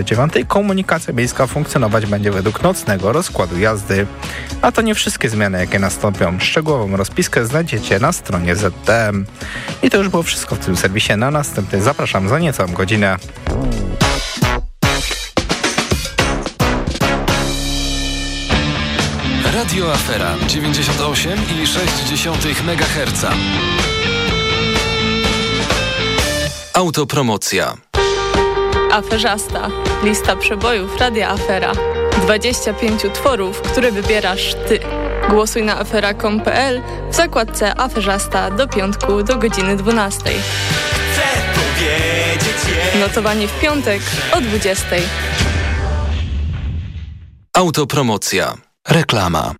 9 komunikacja miejska funkcjonować będzie według nocnego rozkładu jazdy. A to nie wszystkie zmiany, jakie nastąpią. Szczegółową rozpiskę znajdziecie na stronie ZTM. I to już było wszystko w tym serwisie. Na następny zapraszam za niecałą godzinę. Radio Afera 98,6 MHz. Autopromocja. Aferzasta. Lista przebojów Radia Afera. 25 utworów, które wybierasz Ty. Głosuj na afera.com.pl w zakładce Aferzasta do piątku do godziny 12. Notowanie w piątek o 20. Autopromocja. Reklama.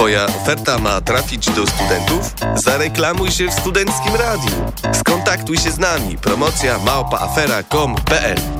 Twoja oferta ma trafić do studentów? Zareklamuj się w Studenckim Radiu. Skontaktuj się z nami. Promocja małpaafera.com.pl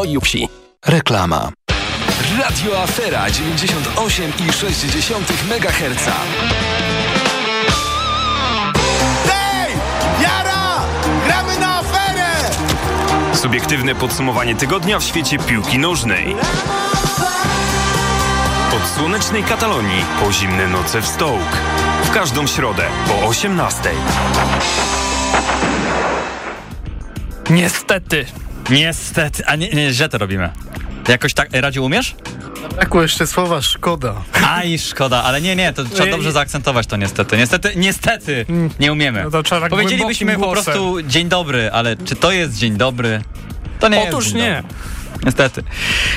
Wsi. Reklama. Radio Afera 98,6 MHz. Hej! Jara! Gramy na aferę! Subiektywne podsumowanie tygodnia w świecie piłki nożnej. Od słonecznej Katalonii po zimne noce w Stołk. W każdą środę po 18. Niestety. Niestety. A nie, nie, źle to robimy. Jakoś tak, Radziu, umiesz? Brakło jeszcze słowa szkoda. Aj, szkoda, ale nie, nie, to trzeba dobrze zaakcentować to niestety. Niestety, niestety, nie umiemy. No to trzeba tak Powiedzielibyśmy po prostu dzień dobry, ale czy to jest dzień dobry? To nie Otóż jest dzień nie. Dobry. Niestety.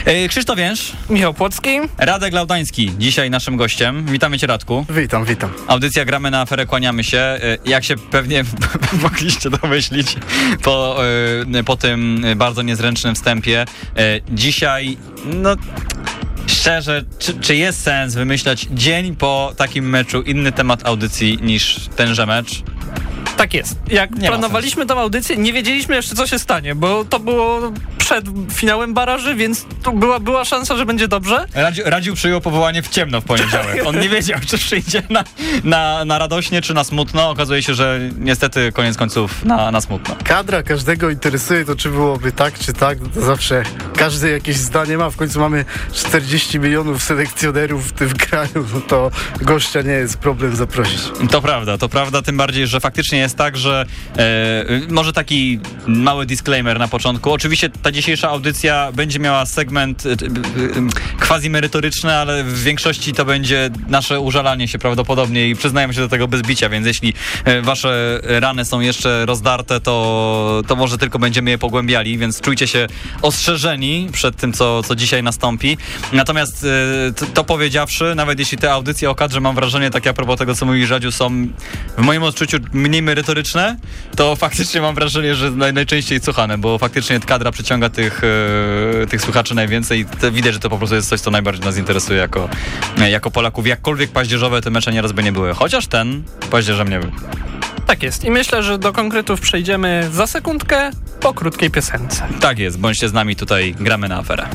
E, Krzysztof Więż. Michał Płocki. Radek Laudański, dzisiaj naszym gościem. Witamy cię, Radku. Witam, witam. Audycja Gramy na aferę, kłaniamy się. E, Jak się pewnie mogliście domyślić po, e, po tym bardzo niezręcznym wstępie, dzisiaj, no szczerze, czy, czy jest sens wymyślać dzień po takim meczu inny temat audycji niż tenże mecz? Tak jest. Jak Nie planowaliśmy tą audycję, nie wiedzieliśmy jeszcze, co się stanie, bo to było przed finałem baraży, więc tu była, była szansa, że będzie dobrze. Radziu, Radziu przyjął powołanie w ciemno w poniedziałek. On nie wiedział, czy przyjdzie na, na, na radośnie, czy na smutno. Okazuje się, że niestety koniec końców na, na smutno. Kadra każdego interesuje to, czy byłoby tak, czy tak. No to zawsze każdy jakieś zdanie ma. W końcu mamy 40 milionów selekcjonerów w tym kraju, no to gościa nie jest problem zaprosić. To prawda, to prawda, tym bardziej, że faktycznie jest tak, że e, może taki mały disclaimer na początku. Oczywiście ta dzisiejsza audycja będzie miała segment e, e, quasi merytoryczny, ale w większości to będzie nasze użalanie się prawdopodobnie i przyznajemy się do tego bez bicia, więc jeśli e, wasze rany są jeszcze rozdarte, to, to może tylko będziemy je pogłębiali, więc czujcie się ostrzeżeni przed tym, co, co dzisiaj nastąpi. Natomiast to, powiedziawszy, nawet jeśli te audycje o kadrze, mam wrażenie, tak a propos tego, co mówi Radziu, są w moim odczuciu mniej to faktycznie mam wrażenie, że naj, najczęściej słuchane, bo faktycznie kadra przyciąga tych, e, tych słuchaczy najwięcej i to widać, że to po prostu jest coś, co najbardziej nas interesuje jako, e, jako Polaków. Jakkolwiek paździerzowe te mecze nieraz by nie były. Chociaż ten paździerzem nie był. Tak jest. I myślę, że do konkretów przejdziemy za sekundkę po krótkiej piosence. Tak jest, bądźcie z nami tutaj, gramy na aferę.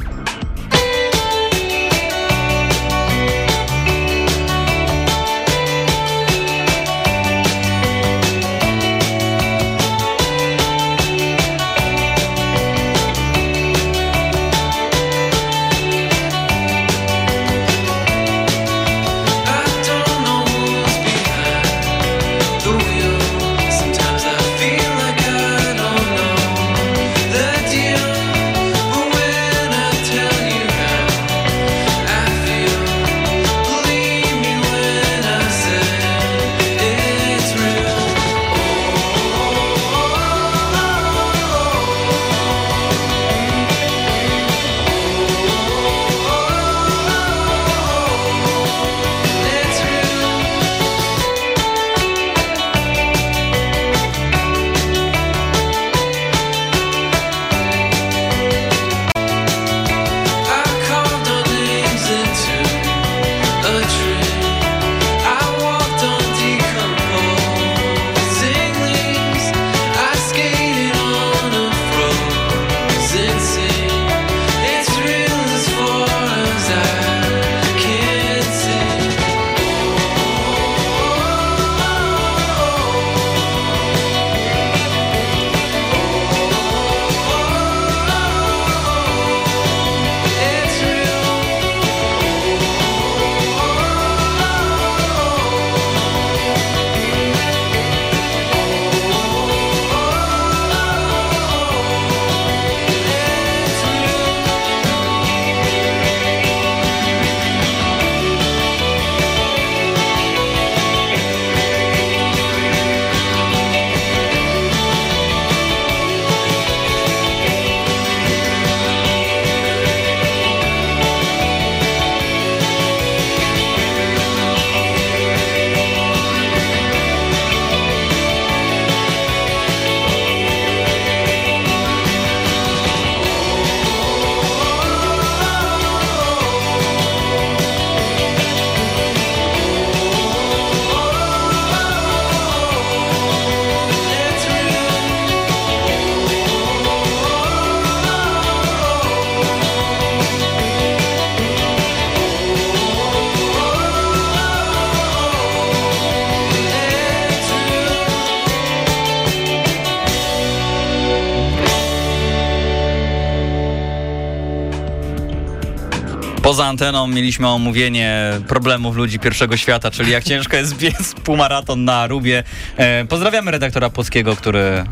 Anteną mieliśmy omówienie problemów ludzi pierwszego świata, czyli jak ciężko jest biec półmaraton na Arubie. E, pozdrawiamy redaktora Polskiego, który...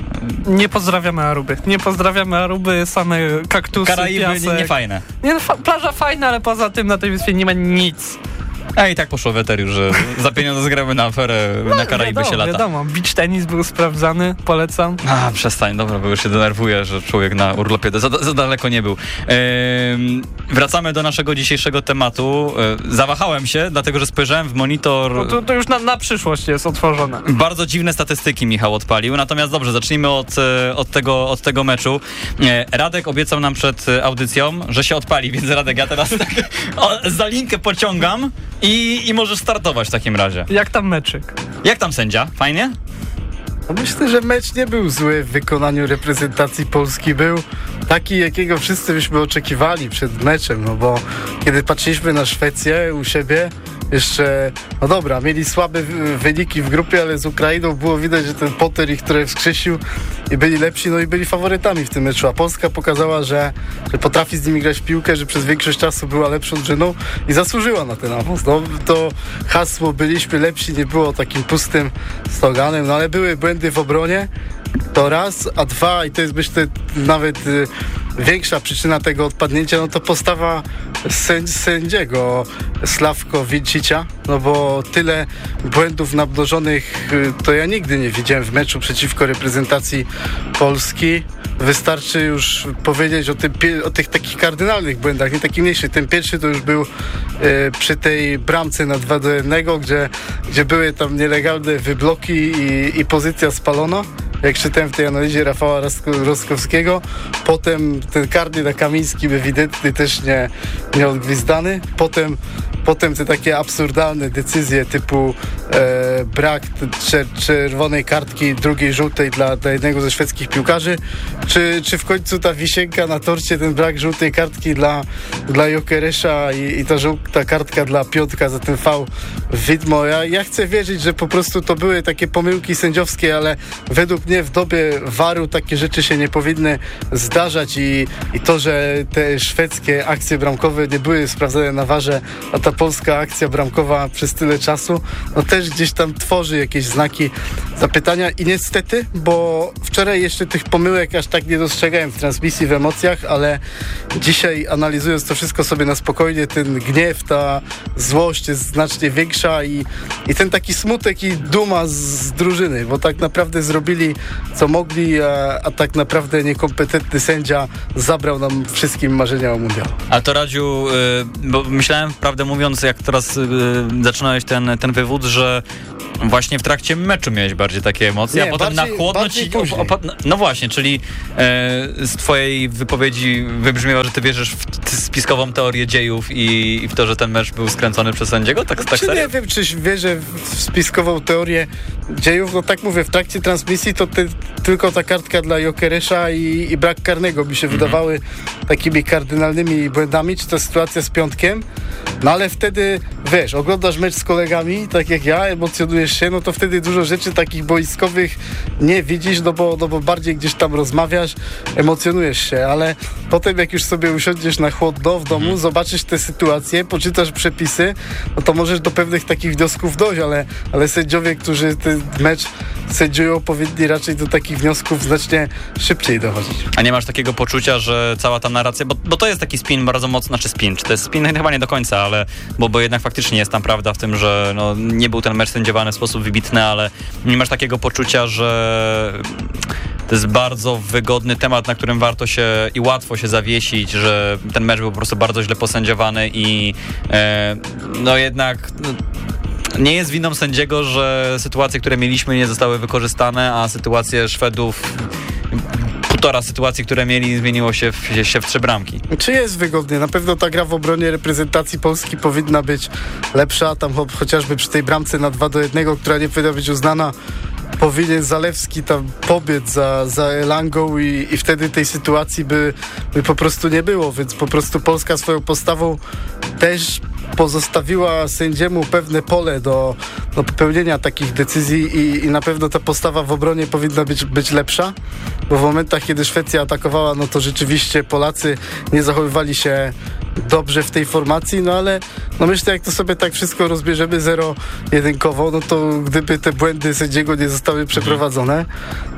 Nie pozdrawiamy Aruby. Nie pozdrawiamy Aruby, same kaktusy, Karaiby piasek. nie, nie fajne. Nie, no, plaża fajna, ale poza tym na tej wyspie nie ma nic. A i tak poszło w że za pieniądze zgramy na aferę na Karaiby wiadomo, się lata. Wiadomo, beach tenis był sprawdzany, polecam. A, przestań, dobra, bo już się denerwuję, że człowiek na urlopie za, za daleko nie był. Ehm, wracamy do naszego dzisiejszego tematu. E, zawahałem się, dlatego że spojrzałem w monitor. No to, to już na, na przyszłość jest otworzone. Bardzo dziwne statystyki Michał odpalił, natomiast dobrze, zacznijmy od, e, od, tego, od tego meczu. E, Radek obiecał nam przed e, audycją, że się odpali, więc Radek, ja teraz tak o, za linkę pociągam i, i możesz startować w takim razie. Jak tam meczyk? Jak tam sędzia? Fajnie? No myślę, że mecz nie był zły w wykonaniu reprezentacji Polski. Był taki, jakiego wszyscy byśmy oczekiwali przed meczem, no bo kiedy patrzyliśmy na Szwecję u siebie, jeszcze, no dobra, mieli słabe wy- wyniki w grupie, ale z Ukrainą było widać, że ten Potter ich trochę wskrzesił i byli lepsi, no i byli faworytami w tym meczu, a Polska pokazała, że, że potrafi z nimi grać w piłkę, że przez większość czasu była lepszą drużyną i zasłużyła na ten awans. No to hasło byliśmy lepsi nie było takim pustym sloganem, no ale były błędy w obronie, to raz, a dwa, i to jest myślę nawet y, większa przyczyna tego odpadnięcia, no to postawa sędzi, sędziego Sławko Wilcicia, no bo tyle błędów namnożonych y, to ja nigdy nie widziałem w meczu przeciwko reprezentacji Polski. Wystarczy już powiedzieć o, tym, o tych takich kardynalnych błędach, nie takich mniejszych. Ten pierwszy to już był y, przy tej bramce na 2 do 1, gdzie, gdzie były tam nielegalne wybloki i, i pozycja spalona jak czytałem w tej analizie Rafała Rosko- Roskowskiego. Potem ten karny na Kamińskim ewidentny też nie, nie odgwizdany. Potem, potem te takie absurdalne decyzje typu e, brak czerwonej kartki, drugiej żółtej dla, dla jednego ze szwedzkich piłkarzy, czy, czy w końcu ta wisienka na torcie, ten brak żółtej kartki dla, dla Jokeresza i, i ta żółta kartka dla Piotka za ten w widmo. Ja, ja chcę wierzyć, że po prostu to były takie pomyłki sędziowskie, ale według w dobie waru takie rzeczy się nie powinny zdarzać i, i to, że te szwedzkie akcje bramkowe nie były sprawdzane na warze, a ta polska akcja bramkowa przez tyle czasu, no też gdzieś tam tworzy jakieś znaki zapytania. I niestety, bo wczoraj jeszcze tych pomyłek aż tak nie dostrzegałem w transmisji, w emocjach, ale dzisiaj analizując to wszystko sobie na spokojnie, ten gniew, ta złość jest znacznie większa i, i ten taki smutek i duma z drużyny, bo tak naprawdę zrobili co mogli, a, a tak naprawdę niekompetentny sędzia zabrał nam wszystkim marzenia o mundialu. A to Radziu, y, bo myślałem, prawdę mówiąc, jak teraz y, zaczynałeś ten, ten wywód, że właśnie w trakcie meczu miałeś bardziej takie emocje, Nie, a potem bardziej- na chłodno ci... opa- no właśnie, czyli e, z twojej wypowiedzi wybrzmiewa, że ty wierzysz w spiskową teorię dziejów i, i w to, że ten mecz był skręcony przez sędziego? Tak, tak czy serio? nie wiem, czy wierzę w spiskową teorię dziejów, no tak mówię, w trakcie transmisji to ty, tylko ta kartka dla Jokeresza i, i brak karnego mi się wydawały takimi kardynalnymi błędami, czy ta sytuacja z piątkiem, no ale wtedy, wiesz, oglądasz mecz z kolegami, tak jak ja, emocjonujesz się, no to wtedy dużo rzeczy takich boiskowych nie widzisz, no bo, no bo bardziej gdzieś tam rozmawiasz, emocjonujesz się, ale potem jak już sobie usiądziesz na chłodno w domu, zobaczysz tę sytuację, poczytasz przepisy, no to możesz do pewnych takich wniosków dojść, ale, ale sędziowie, którzy ten mecz sędziują, powinni raczej do takich wniosków znacznie szybciej dochodzić. A nie masz takiego poczucia, że cała ta narracja, bo, bo to jest taki spin bardzo mocno, znaczy spin, czy to jest spin chyba nie do końca, ale bo, bo jednak faktycznie jest tam prawda w tym, że no, nie był ten mecz sędziowany w sposób wybitny, ale nie masz takiego poczucia, że to jest bardzo wygodny temat, na którym warto się i łatwo się zawiesić, że ten mecz był po prostu bardzo źle posędziowany i e, no jednak no, nie jest winą sędziego, że sytuacje, które mieliśmy nie zostały wykorzystane, a sytuacje Szwedów półtora sytuacji, które mieli, zmieniło się w, się w trzy bramki. Czy jest wygodnie? Na pewno ta gra w obronie reprezentacji Polski powinna być lepsza. Tam cho chociażby przy tej bramce na 2 do 1, która nie powinna być uznana, powinien Zalewski tam pobiec za, za Elangą i, i wtedy tej sytuacji by, by po prostu nie było, więc po prostu Polska swoją postawą też pozostawiła sędziemu pewne pole do, do popełnienia takich decyzji i, i na pewno ta postawa w obronie powinna być, być lepsza, bo w momentach, kiedy Szwecja atakowała, no to rzeczywiście Polacy nie zachowywali się dobrze w tej formacji, no ale no myślę, jak to sobie tak wszystko rozbierzemy zero-jedynkowo, no to gdyby te błędy sędziego nie zostały przeprowadzone,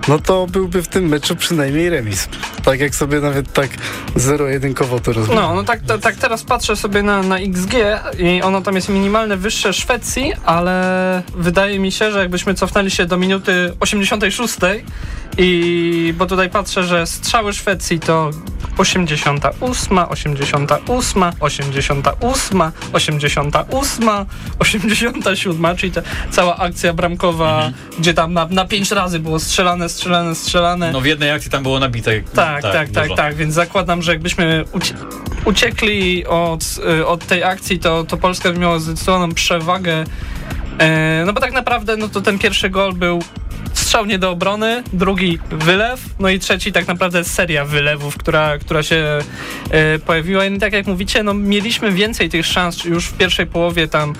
no to byłby w tym meczu przynajmniej remis. Tak jak sobie nawet tak zero-jedynkowo to rozbierzemy. No, no tak, tak, teraz patrzę sobie na, na XG i ono tam jest minimalne wyższe Szwecji, ale wydaje mi się, że jakbyśmy cofnęli się do minuty 86 i bo tutaj patrzę, że strzały Szwecji to 88, 88, 88, 88, 87, czyli ta cała akcja bramkowa, Mhm. gdzie tam na, na pięć razy było strzelane, strzelane, strzelane. No w jednej akcji tam było nabite. Tak, tak, tak, dużo. tak, więc zakładam, że jakbyśmy ucie uciekli od, y, od tej akcji, to, to Polska by miała zdecydowaną przewagę. E, no bo tak naprawdę no to ten pierwszy gol był strzał nie do obrony, drugi wylew, no i trzeci tak naprawdę seria wylewów, która, która się e, pojawiła. I tak jak mówicie, no mieliśmy więcej tych szans już w pierwszej połowie tam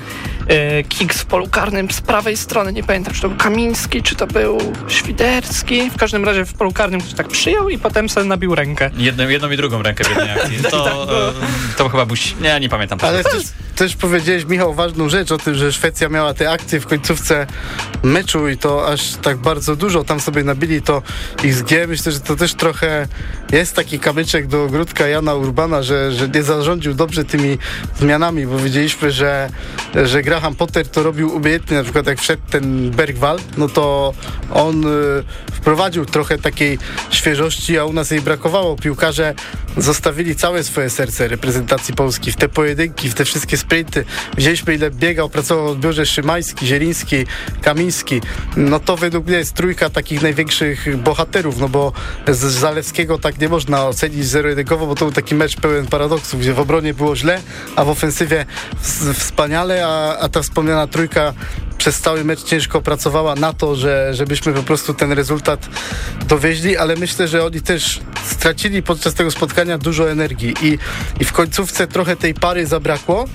e, kick w polu karnym z prawej strony, nie pamiętam czy to był Kamiński, czy to był Świderski, w każdym razie w polu karnym ktoś tak przyjął i potem sobie nabił rękę. Jedną, jedną i drugą rękę w jednej akcji. To, e, to chyba buś... Nie, nie pamiętam. Ale też, też powiedziałeś, Michał, ważną rzecz o tym, że Szwecja miała te akcje w końcówce meczu i to aż tak bardzo dużo tam sobie nabili to XG. Myślę, że to też trochę jest taki kamyczek do ogródka Jana Urbana, że, że nie zarządził dobrze tymi zmianami, bo wiedzieliśmy, że, że Graham Potter to robił umiejętnie, na przykład jak wszedł ten Bergwall, no to on y, wprowadził trochę takiej świeżości, a u nas jej brakowało. Piłkarze zostawili całe swoje serce reprezentacji Polski w te pojedynki, w te wszystkie sprinty. Widzieliśmy ile biegał, pracował w odbiorze Szymański, Zieliński, Kamiński. No to według mnie jest trójka takich największych bohaterów, no bo z Zalewskiego tak nie można ocenić zero-jedynkowo, bo to był taki mecz pełen paradoksów, gdzie w obronie było źle, a w ofensywie wspaniale, a, a ta wspomniana trójka przez cały mecz ciężko pracowała na to, że, żebyśmy po prostu ten rezultat dowieźli, ale myślę, że oni też stracili podczas tego spotkania dużo energii i, i w końcówce trochę tej pary zabrakło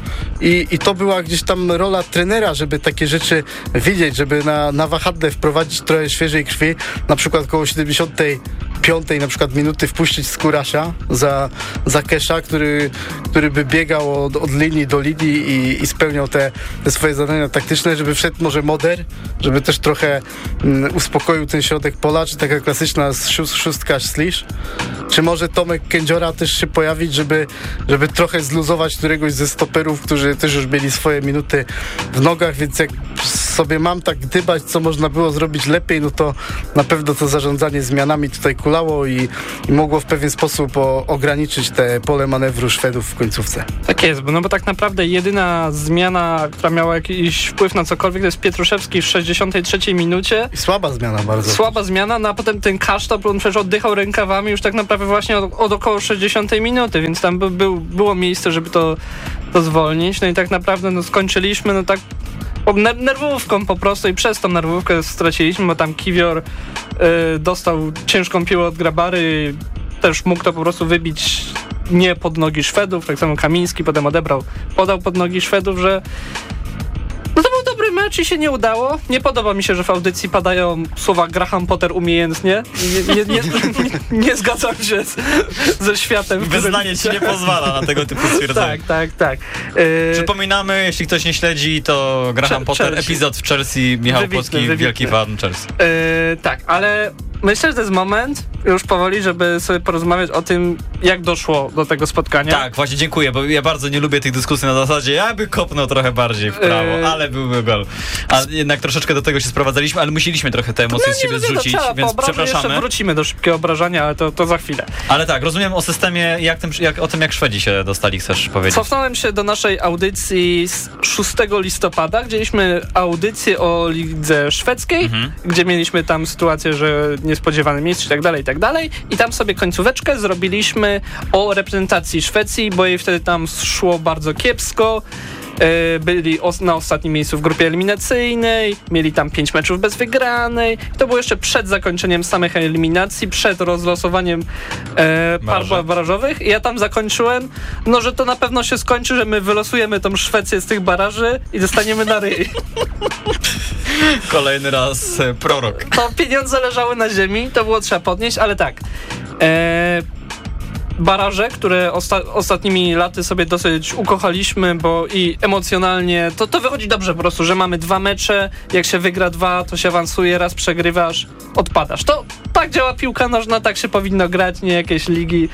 i, i to była gdzieś tam rola trenera, żeby takie rzeczy widzieć, żeby na, na wahadle wprowadzić trochę świeżej krwi, na przykład około 70 piątej na przykład minuty wpuścić Skórasia za, za Kesha, który, który by biegał od, od linii do linii i, i spełniał te, te, swoje zadania taktyczne, żeby wszedł może Moder, żeby też trochę mm, uspokoił ten środek pola, czy taka klasyczna szóst, szóstka Slisz, czy może Tomek Kędziora też się pojawić, żeby, żeby trochę zluzować któregoś ze stoperów, którzy też już mieli swoje minuty w nogach, więc jak sobie mam tak gdybać, co można było zrobić lepiej, no to na pewno to zarządzanie zmianami tutaj kulało i, i mogło w pewien sposób o, ograniczyć te pole manewru Szwedów w końcówce. Tak jest, bo- no bo tak naprawdę jedyna zmiana, która miała jakiś wpływ na cokolwiek, to jest Pietruszewski w 63 minucie. I słaba zmiana bardzo. Słaba zmiana, no a potem ten kasztop, on przecież oddychał rękawami już tak naprawdę właśnie od, od około 60 minuty, więc tam by, był, było miejsce, żeby to, to zwolnić. No i tak naprawdę no, skończyliśmy, no tak nerwówką po prostu i przez tą nerwówkę straciliśmy, bo tam Kiwior y, dostał ciężką piłę od Grabary, też mógł to po prostu wybić nie pod nogi Szwedów, tak samo Kamiński potem odebrał, podał pod nogi Szwedów, że dobry mecz i się nie udało. Nie podoba mi się, że w audycji padają słowa Graham Potter umiejętnie. Nie, nie, nie, nie, zgadzam się z, ze światem. Wyznanie ci nie pozwala na tego typu stwierdzenia. Tak, tak, tak. Yy, Przypominamy, jeśli ktoś nie śledzi, to Graham Potter, Chelsea. epizod w Chelsea, Michał Wybitny, Polski, wybitny. wielki fan Chelsea. Yy, tak, ale myślę, że to jest moment już powoli, żeby sobie porozmawiać o tym, jak doszło do tego spotkania. Tak, właśnie dziękuję, bo ja bardzo nie lubię tych dyskusji na zasadzie, ja by kopnął trochę bardziej w prawo, Yy. ale byłby gol. A jednak troszeczkę do tego się sprowadzaliśmy, ale musieliśmy trochę te emocje z siebie no, nie, zrzucić, no, trzeba, więc przepraszamy. Jeszcze wrócimy do szybkiego obrażania, ale to, to za chwilę. Ale tak, rozumiem o systemie, jak tym, jak, o tym jak Szwedzi się dostali, chcesz powiedzieć. Cofnąłem się do naszej audycji z 6 listopada, gdzie mieliśmy audycję o lidze szwedzkiej, Mhm. gdzie mieliśmy tam sytuację, że niespodziewany mistrz i tak dalej, i tak dalej. I tam sobie końcóweczkę zrobiliśmy o reprezentacji Szwecji, bo jej wtedy tam szło bardzo kiepsko. E, Byli na ostatnim miejscu w grupie eliminacyjnej, mieli tam pięć meczów bez wygranej. To było jeszcze przed zakończeniem samych eliminacji, przed rozlosowaniem e, par barażowych. I ja tam zakończyłem, no że to na pewno się skończy, że my wylosujemy tą Szwecję z tych baraży i dostaniemy na ryj. Kolejny raz e, prorok. To pieniądze leżały na ziemi, to było trzeba podnieść, ale tak. E, baraże, które osta ostatnimi laty sobie dosyć ukochaliśmy, bo i emocjonalnie to, to wychodzi dobrze po prostu, że mamy dwa mecze, jak się wygra dwa, to się awansuje, raz przegrywasz, odpadasz. To tak działa piłka nożna, tak się powinno grać, nie jakieś ligi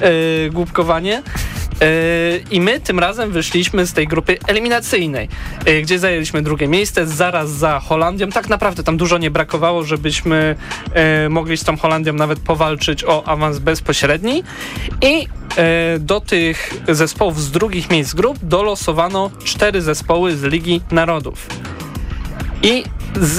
yy, głupkowanie. Yy, I my tym razem wyszliśmy z tej grupy eliminacyjnej, yy, gdzie zajęliśmy drugie miejsce, zaraz za Holandią. Tak naprawdę tam dużo nie brakowało, żebyśmy yy, mogli z tą Holandią nawet powalczyć o awans bezpośredni. I do tych zespołów z drugich miejsc grup dolosowano cztery zespoły z Ligi Narodów. I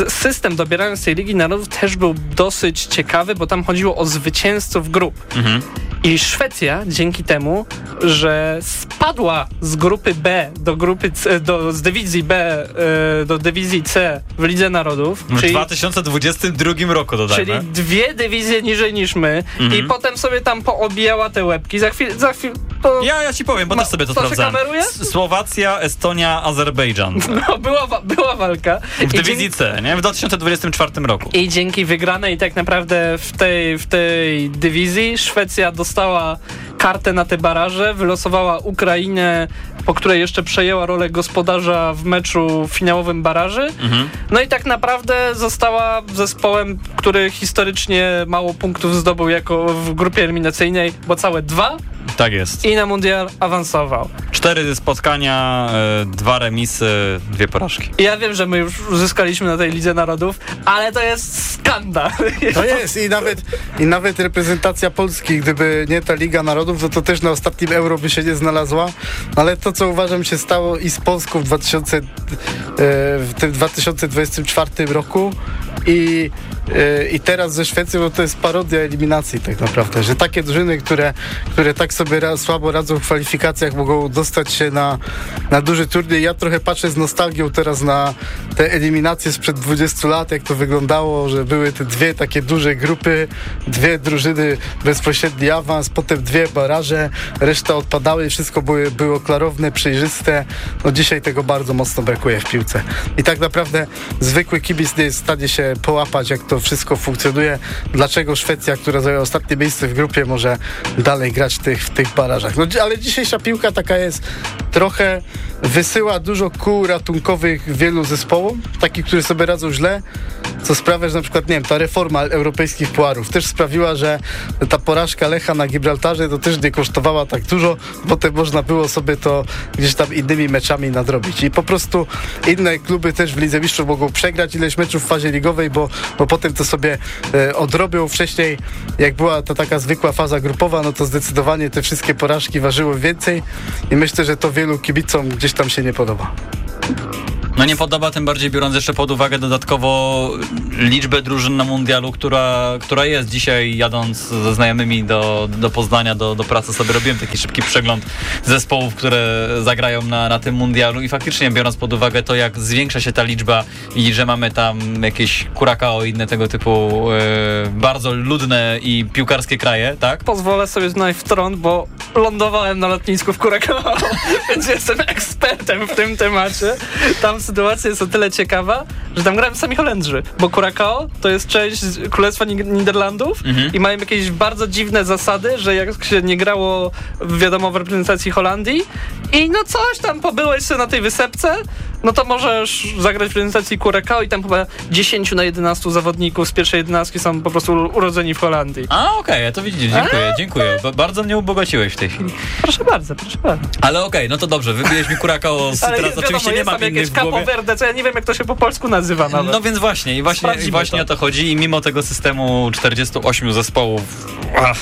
system dobierając tej Ligi Narodów też był dosyć ciekawy, bo tam chodziło o zwycięzców grup. Mhm. I Szwecja dzięki temu, że spadła z grupy B do grupy C, do, z dywizji B e, do dywizji C w Lidze Narodów. W czyli, 2022 roku dodajmy. Czyli dwie dywizje niżej niż my mhm. i potem sobie tam poobijała te łebki. Za chwilę, za chwilę to... Ja, ja ci powiem, bo Ma, też sobie to, to sprawdzałem. Słowacja, Estonia, Azerbejdżan. No, była, była walka. W dywizji C, nie? W 2024 roku. I dzięki wygranej tak naprawdę w tej, w tej dywizji Szwecja dostała したわ。Kartę na te baraże, wylosowała Ukrainę, po której jeszcze przejęła rolę gospodarza w meczu finałowym baraży. Mhm. No i tak naprawdę została zespołem, który historycznie mało punktów zdobył jako w grupie eliminacyjnej, bo całe dwa tak jest. I na mundial awansował. Cztery spotkania, e, dwa remisy, dwie porażki. Ja wiem, że my już uzyskaliśmy na tej Lidze Narodów, ale to jest skandal. To jest i nawet, i nawet reprezentacja Polski, gdyby nie ta Liga Narodów, to, to też na ostatnim Euro by się nie znalazła. Ale to, co uważam się stało i z Polską w, 2000, e, w tym 2024 roku i i teraz ze Szwecją no to jest parodia eliminacji tak naprawdę, że takie drużyny, które, które tak sobie słabo radzą w kwalifikacjach, mogą dostać się na, na duży turniej. Ja trochę patrzę z nostalgią teraz na te eliminacje sprzed 20 lat, jak to wyglądało, że były te dwie takie duże grupy, dwie drużyny, bezpośredni awans, potem dwie baraże, reszta odpadały i wszystko było, było klarowne, przejrzyste. No dzisiaj tego bardzo mocno brakuje w piłce. I tak naprawdę zwykły kibic nie jest w stanie się połapać, jak to wszystko funkcjonuje. Dlaczego Szwecja, która zajęła ostatnie miejsce w grupie, może dalej grać w tych, w tych barażach. No, ale dzisiejsza piłka taka jest trochę wysyła dużo kół ratunkowych wielu zespołom, takich, które sobie radzą źle, co sprawia, że na przykład, nie wiem, ta reforma europejskich puarów też sprawiła, że ta porażka Lecha na Gibraltarze to też nie kosztowała tak dużo, potem można było sobie to gdzieś tam innymi meczami nadrobić. I po prostu inne kluby też w Lidze Mistrzów mogą przegrać ileś meczów w fazie ligowej, bo, bo potem to sobie e, odrobią. Wcześniej, jak była ta taka zwykła faza grupowa, no to zdecydowanie te wszystkie porażki ważyły więcej i myślę, że to wielu kibicom gdzieś tam się nie podoba. No nie podoba, tym bardziej biorąc jeszcze pod uwagę dodatkowo liczbę drużyn na mundialu, która, która jest. Dzisiaj jadąc ze znajomymi do, do Poznania, do, do pracy sobie robiłem taki szybki przegląd zespołów, które zagrają na, na tym mundialu i faktycznie biorąc pod uwagę to, jak zwiększa się ta liczba i że mamy tam jakieś kurakao i inne tego typu e, bardzo ludne i piłkarskie kraje, tak? Pozwolę sobie znaleźć w bo lądowałem na lotnisku w Kurakao, więc jestem ekspertem w tym temacie. Tam sytuacja jest o tyle ciekawa, że tam grają sami Holendrzy, bo Curacao to jest część Królestwa Niderlandów mhm. i mają jakieś bardzo dziwne zasady, że jak się nie grało, wiadomo, w reprezentacji Holandii i no coś tam pobyłeś sobie na tej wysepce, no to możesz zagrać w reprezentacji Curacao i tam chyba 10 na 11 zawodników z pierwszej jedenastki są po prostu urodzeni w Holandii. A, okej, okay, to widzicie, dziękuję, dziękuję. bardzo mnie ubogociłeś w tej chwili. Proszę bardzo, proszę bardzo. Ale okej, okay, no to dobrze, wybiłeś mi Curacao, z, teraz wiadomo, oczywiście nie mam innych w głowie. Verde, co ja nie wiem jak to się po polsku nazywa nawet. No więc właśnie, i właśnie, i właśnie to. o to chodzi i mimo tego systemu 48 zespołów, ach,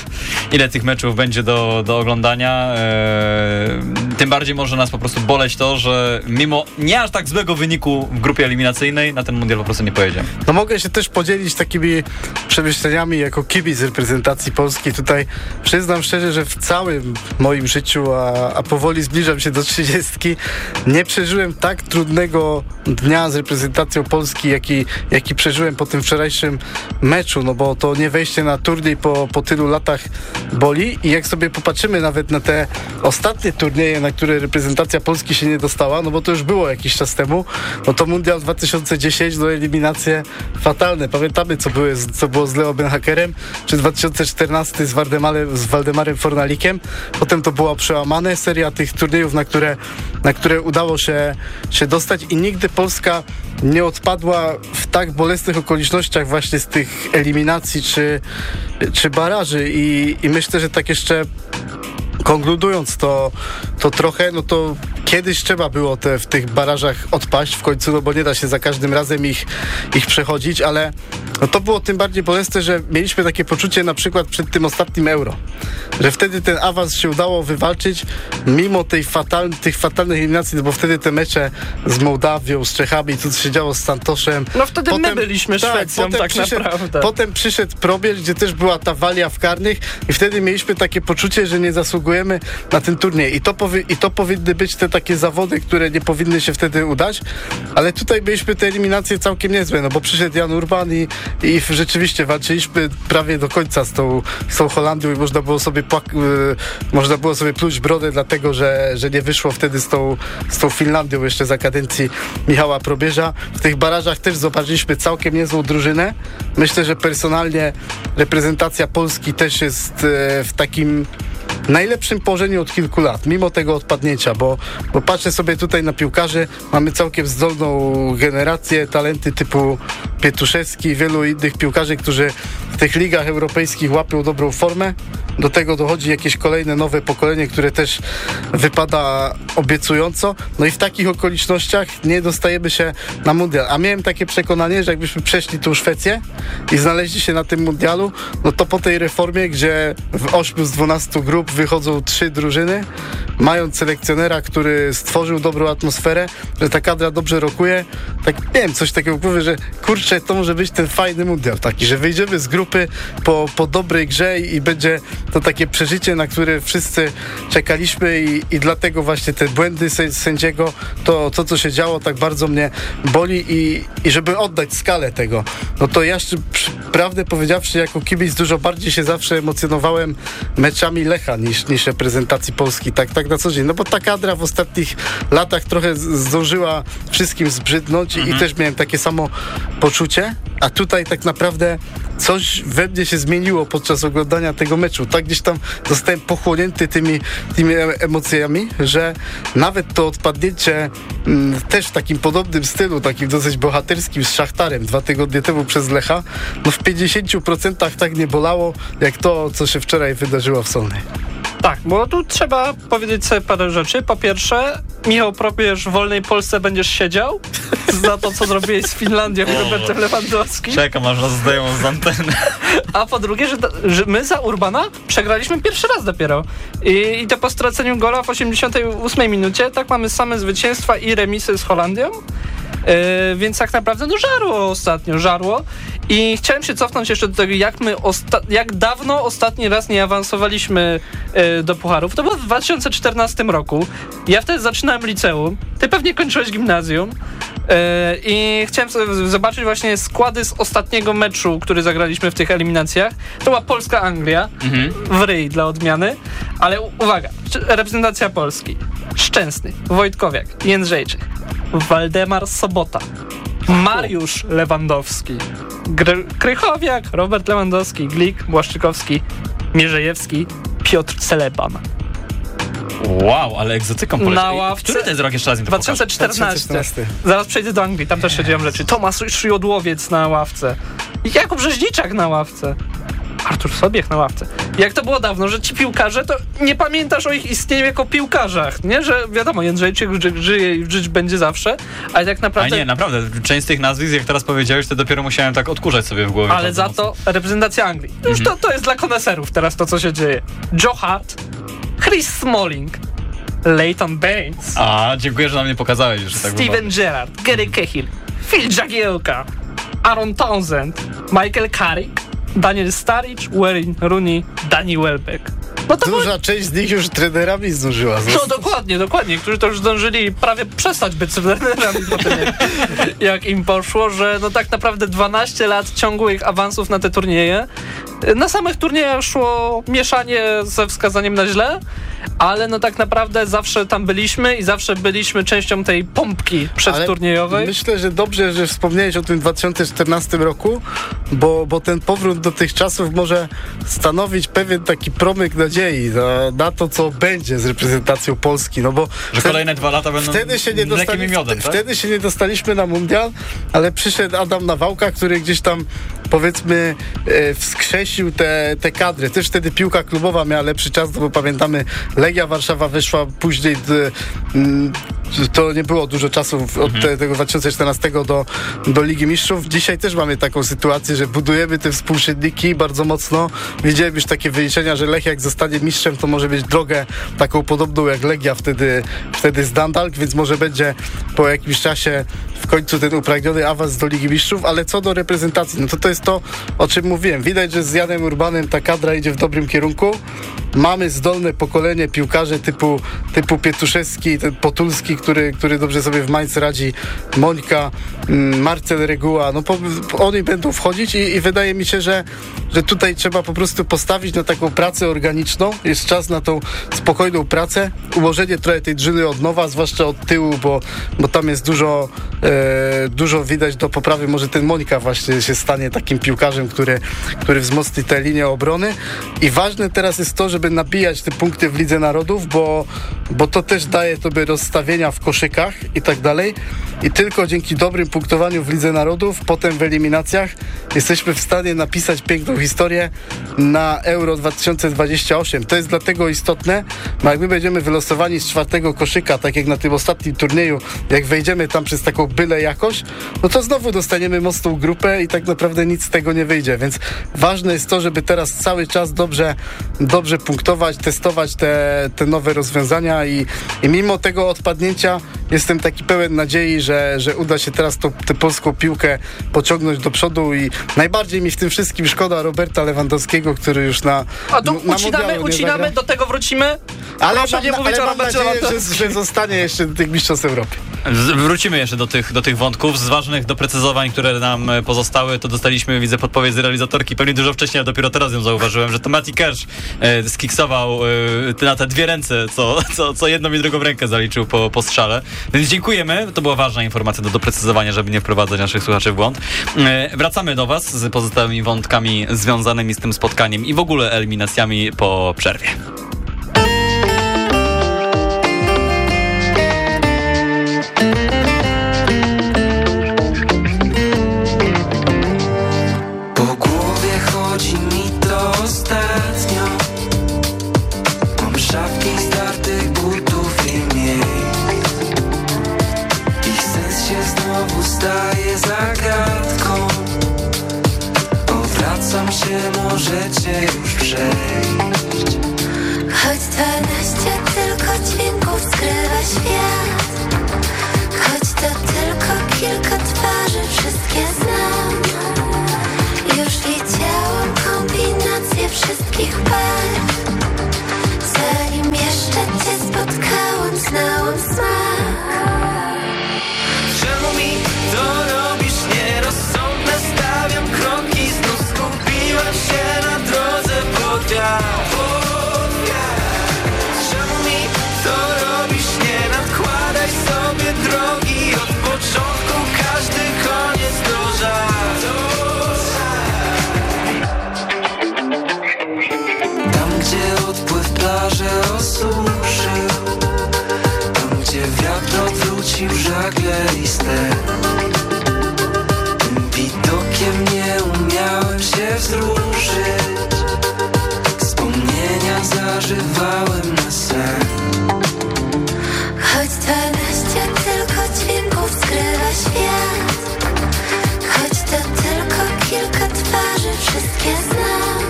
ile tych meczów będzie do, do oglądania, e, tym bardziej może nas po prostu boleć to, że mimo nie aż tak złego wyniku w grupie eliminacyjnej na ten mundial po prostu nie pojedziemy. No mogę się też podzielić takimi przemyśleniami jako kibic reprezentacji Polski. Tutaj przyznam szczerze, że w całym moim życiu, a, a powoli zbliżam się do trzydziestki, nie przeżyłem tak trudnego dnia z reprezentacją Polski, jaki, jaki przeżyłem po tym wczorajszym meczu, no bo to nie wejście na turniej po, po tylu latach boli i jak sobie popatrzymy nawet na te ostatnie turnieje, na które reprezentacja Polski się nie dostała, no bo to już było jakiś czas temu, no to Mundial 2010, no eliminacje fatalne. Pamiętamy, co, były, co było z Leo Benhakerem, czy 2014 z, Waldemarem, z Waldemarem Fornalikiem. Potem to było przełamane. Seria tych turniejów, na które, na które udało się, się dostać i nigdy Polska nie odpadła w tak bolesnych okolicznościach właśnie z tych eliminacji czy, czy baraży i, i myślę, że tak jeszcze konkludując to, to trochę, no to kiedyś trzeba było te, w tych barażach odpaść w końcu, no bo nie da się za każdym razem ich, ich przechodzić, ale no to było tym bardziej bolesne, że mieliśmy takie poczucie na przykład przed tym ostatnim euro, że wtedy ten awans się udało wywalczyć mimo tej fatal, tych fatalnych eliminacji, no bo wtedy te mecze z Mołdawią, z Czechami, co się działo z Santoszem. No wtedy potem, my byliśmy tak, Szwecją potem tak przyszedł, naprawdę. Potem przyszedł probierz, gdzie też była ta walia w karnych i wtedy mieliśmy takie poczucie, że nie zasługujemy na ten turniej i to, powi i to powinny być te takie zawody, które nie powinny się wtedy udać, ale tutaj byliśmy te eliminacje całkiem niezłe, no bo przyszedł Jan Urban i, i rzeczywiście walczyliśmy prawie do końca z tą, z tą Holandią i można było sobie y, można było sobie pluć brodę dlatego, że, że nie wyszło wtedy z tą, z tą Finlandią jeszcze za kadencji Michała Probierza. W tych barażach też zobaczyliśmy całkiem niezłą drużynę. Myślę, że personalnie reprezentacja Polski też jest e, w takim najlepszym położeniu od kilku lat, mimo tego odpadnięcia, bo, bo patrzę sobie tutaj na piłkarzy, mamy całkiem zdolną generację, talenty typu Pietuszewski i wielu innych piłkarzy, którzy w tych ligach europejskich łapią dobrą formę. Do tego dochodzi jakieś kolejne nowe pokolenie, które też wypada obiecująco. No i w takich okolicznościach nie dostajemy się na mundial. A miałem takie przekonanie, że jakbyśmy przeszli tą Szwecję i znaleźli się na tym mundialu, no to po tej reformie, gdzie w 8 z 12 grup wychodzą trzy drużyny, mając selekcjonera, który stworzył dobrą atmosferę, że ta kadra dobrze rokuje, tak nie wiem, coś takiego mówię, że kurczę, to może być ten fajny mundial taki, że wyjdziemy z grupy po, po dobrej grze i, i będzie to takie przeżycie, na które wszyscy czekaliśmy i, i dlatego właśnie te błędy sędziego, to, to co się działo tak bardzo mnie boli i, i żeby oddać skalę tego, no to ja prawdę powiedziawszy jako kibic dużo bardziej się zawsze emocjonowałem meczami Lecha niż, niż reprezentacji Polski, tak, tak na co dzień, no bo ta kadra w ostatnich latach trochę zdążyła wszystkim zbrzydnąć mhm. i też miałem takie samo poczucie, a tutaj tak naprawdę coś we mnie się zmieniło podczas oglądania tego meczu. Tak gdzieś tam zostałem pochłonięty tymi, tymi emocjami, że nawet to odpadnięcie m, mm, też w takim podobnym stylu, takim dosyć bohaterskim z Szachtarem dwa tygodnie temu przez Lecha, no w 50% tak nie bolało, jak to, co się wczoraj wydarzyło w Solnej. Tak, bo tu trzeba powiedzieć sobie parę rzeczy. Po pierwsze, Michał Propierz w wolnej Polsce będziesz siedział za to, co zrobiłeś z Finlandią i Robertem Lewandowskim. Czekam, aż nas zdejmą z anteny. A po drugie, że, że, my za Urbana przegraliśmy pierwszy raz dopiero. I, I to po straceniu gola w 88 minucie, tak mamy same zwycięstwa i remisy z Holandią. Yy, więc tak naprawdę no żarło ostatnio, żarło. I chciałem się cofnąć jeszcze do tego, jak my jak dawno ostatni raz nie awansowaliśmy yy, do pucharów. To było w 2014 roku. Ja wtedy zaczynałem liceum. Ty pewnie kończyłeś gimnazjum. Yy, I chciałem sobie zobaczyć właśnie składy z ostatniego meczu, który zagraliśmy w tych eliminacjach. To była Polska-Anglia. Mhm. W ryj dla odmiany. Ale uwaga, reprezentacja Polski. Szczęsny, Wojtkowiak, Jędrzejczyk, Waldemar Sobota, Mariusz Lewandowski, Gry Krychowiak, Robert Lewandowski, Glik, Błaszczykowski, Mierzejewski, Piotr Celeban. Wow, ale egzotyką poleciał. Na ławce... Który to jest rok jeszcze raz 2014. 2014. Zaraz przejdę do Anglii, tam też się dzieją rzeczy. Tomasz Szyjodłowiec na ławce. Jakub Rzeźniczak na ławce. Artur Sobiech na ławce. Jak to było dawno, że ci piłkarze, to nie pamiętasz o ich istnieniu jako piłkarzach, nie? Że wiadomo, Jędrzejczyk żyje i żyć będzie zawsze, ale tak naprawdę... A nie, naprawdę, część z tych nazwisk, jak teraz powiedziałeś, to dopiero musiałem tak odkurzać sobie w głowie. Ale za to reprezentacja Anglii. Już mhm. to, to jest dla koneserów teraz to, co się dzieje. Joe Hart, Chris Smalling, Leighton Baines. A, dziękuję, że na mnie pokazałeś, że tak Steven Gerrard, Gary Cahill, Phil Jagielka, Aaron Townsend, Michael Carrick, Daniel Staric, Wayne Rooney, Danny Welbeck. No to Duża część z nich już trenerami zdążyła. No dokładnie, dokładnie. Którzy to już zdążyli prawie przestać być trenerami jak im poszło, że no tak naprawdę 12 lat ciągłych awansów na te turnieje Na samych turniejach szło mieszanie ze wskazaniem na źle, ale no tak naprawdę zawsze tam byliśmy i zawsze byliśmy częścią tej pompki przedturniejowej. Myślę, że dobrze, że wspomniałeś o tym 2014 roku, bo, bo ten powrót do tych czasów może stanowić pewien taki promyk nadziei na, na to, co będzie z reprezentacją Polski. No bo Że kolejne dwa lata będą Wtedy się, nie dostali, i miodem, tak? wtedy się nie dostaliśmy na mundial, ale przyszedł Adam Nawałka, który gdzieś tam powiedzmy e, wskrzesił te, te kadry. Też wtedy piłka klubowa miała lepszy czas, no bo pamiętamy Legia Warszawa wyszła później d, mm, to nie było dużo czasu od Mhm. te, tego 2014 do, do Ligi Mistrzów. Dzisiaj też mamy taką sytuację, że budujemy te współsiedniki bardzo mocno. Widziałem już takie wyliczenia, że Lech jak zostanie mistrzem, to może być drogę taką podobną jak Legia wtedy, wtedy z Dandalk, więc może będzie po jakimś czasie w końcu ten upragniony awans do Ligi Mistrzów, ale co do reprezentacji, no to to jest to, o czym mówiłem. Widać, że z Janem Urbanem ta kadra idzie w dobrym kierunku. Mamy zdolne pokolenie piłkarzy typu, typu Pietuszewski, ten Potulski, który, który dobrze sobie w Mainz radzi, Mońka, mm, Marcel Reguła, no po, oni będą wchodzić i, i wydaje mi się, że, że tutaj trzeba po prostu postawić na taką pracę organiczną. Jest czas na tą spokojną pracę, ułożenie trochę tej drzyny od nowa, zwłaszcza od tyłu, bo, bo tam jest dużo, e, dużo widać do poprawy. Może ten Mońka właśnie się stanie takim piłkarzem, który, który wzmocni tę linię obrony. I ważne teraz jest to, żeby nabijać te punkty w Lidze Narodów, bo, bo to też daje tobie rozstawienia w koszykach i tak dalej. I tylko dzięki dobrym punktowaniu w Lidze Narodów, potem w eliminacjach, jesteśmy w stanie napisać piękną historię na Euro 2028. To jest dlatego istotne, bo jak my będziemy wylosowani z czwartego koszyka, tak jak na tym ostatnim turnieju, jak wejdziemy tam przez taką byle jakość, no to znowu dostaniemy mocną grupę i tak naprawdę nic z tego nie wyjdzie. Więc ważne jest to, żeby teraz cały czas dobrze, dobrze punktować, testować te, te nowe rozwiązania i, i mimo tego odpadnięcia jestem taki pełen nadziei, że, że uda się teraz tą, tę polską piłkę pociągnąć do przodu i najbardziej mi w tym wszystkim szkoda Roberta Lewandowskiego, który już na A to na ucinamy, ucinamy, do tego wrócimy. Ale Proszę mam, nie na- mówić ale o mam Robercie nadzieję, że, że zostanie jeszcze do tych mistrzostw Europy. Z- Wrócimy jeszcze do tych, do tych wątków. Z ważnych doprecyzowań, które nam pozostały, to dostaliśmy, widzę, podpowiedź z realizatorki pewnie dużo wcześniej, ale dopiero teraz ją zauważyłem, że to Kersz e, skiksował e, na te dwie ręce, co, co, co jedną i drugą rękę zaliczył po, po strzale. Więc dziękujemy. To była ważna informacja do doprecyzowania, żeby nie wprowadzać naszych słuchaczy w błąd. E, wracamy do Was z pozostałymi wątkami związanymi z tym spotkaniem i w ogóle eliminacjami po przerwie. Możecie już przejść. Choć dwanaście tylko dźwięków skrywa świat. Choć to tylko kilka twarzy, wszystkie znam. Już widziałam kombinację wszystkich barw Zażywałem na sen. Choć dwanaście tylko dźwięków skrywa świat Choć to tylko kilka twarzy, wszystkie znam.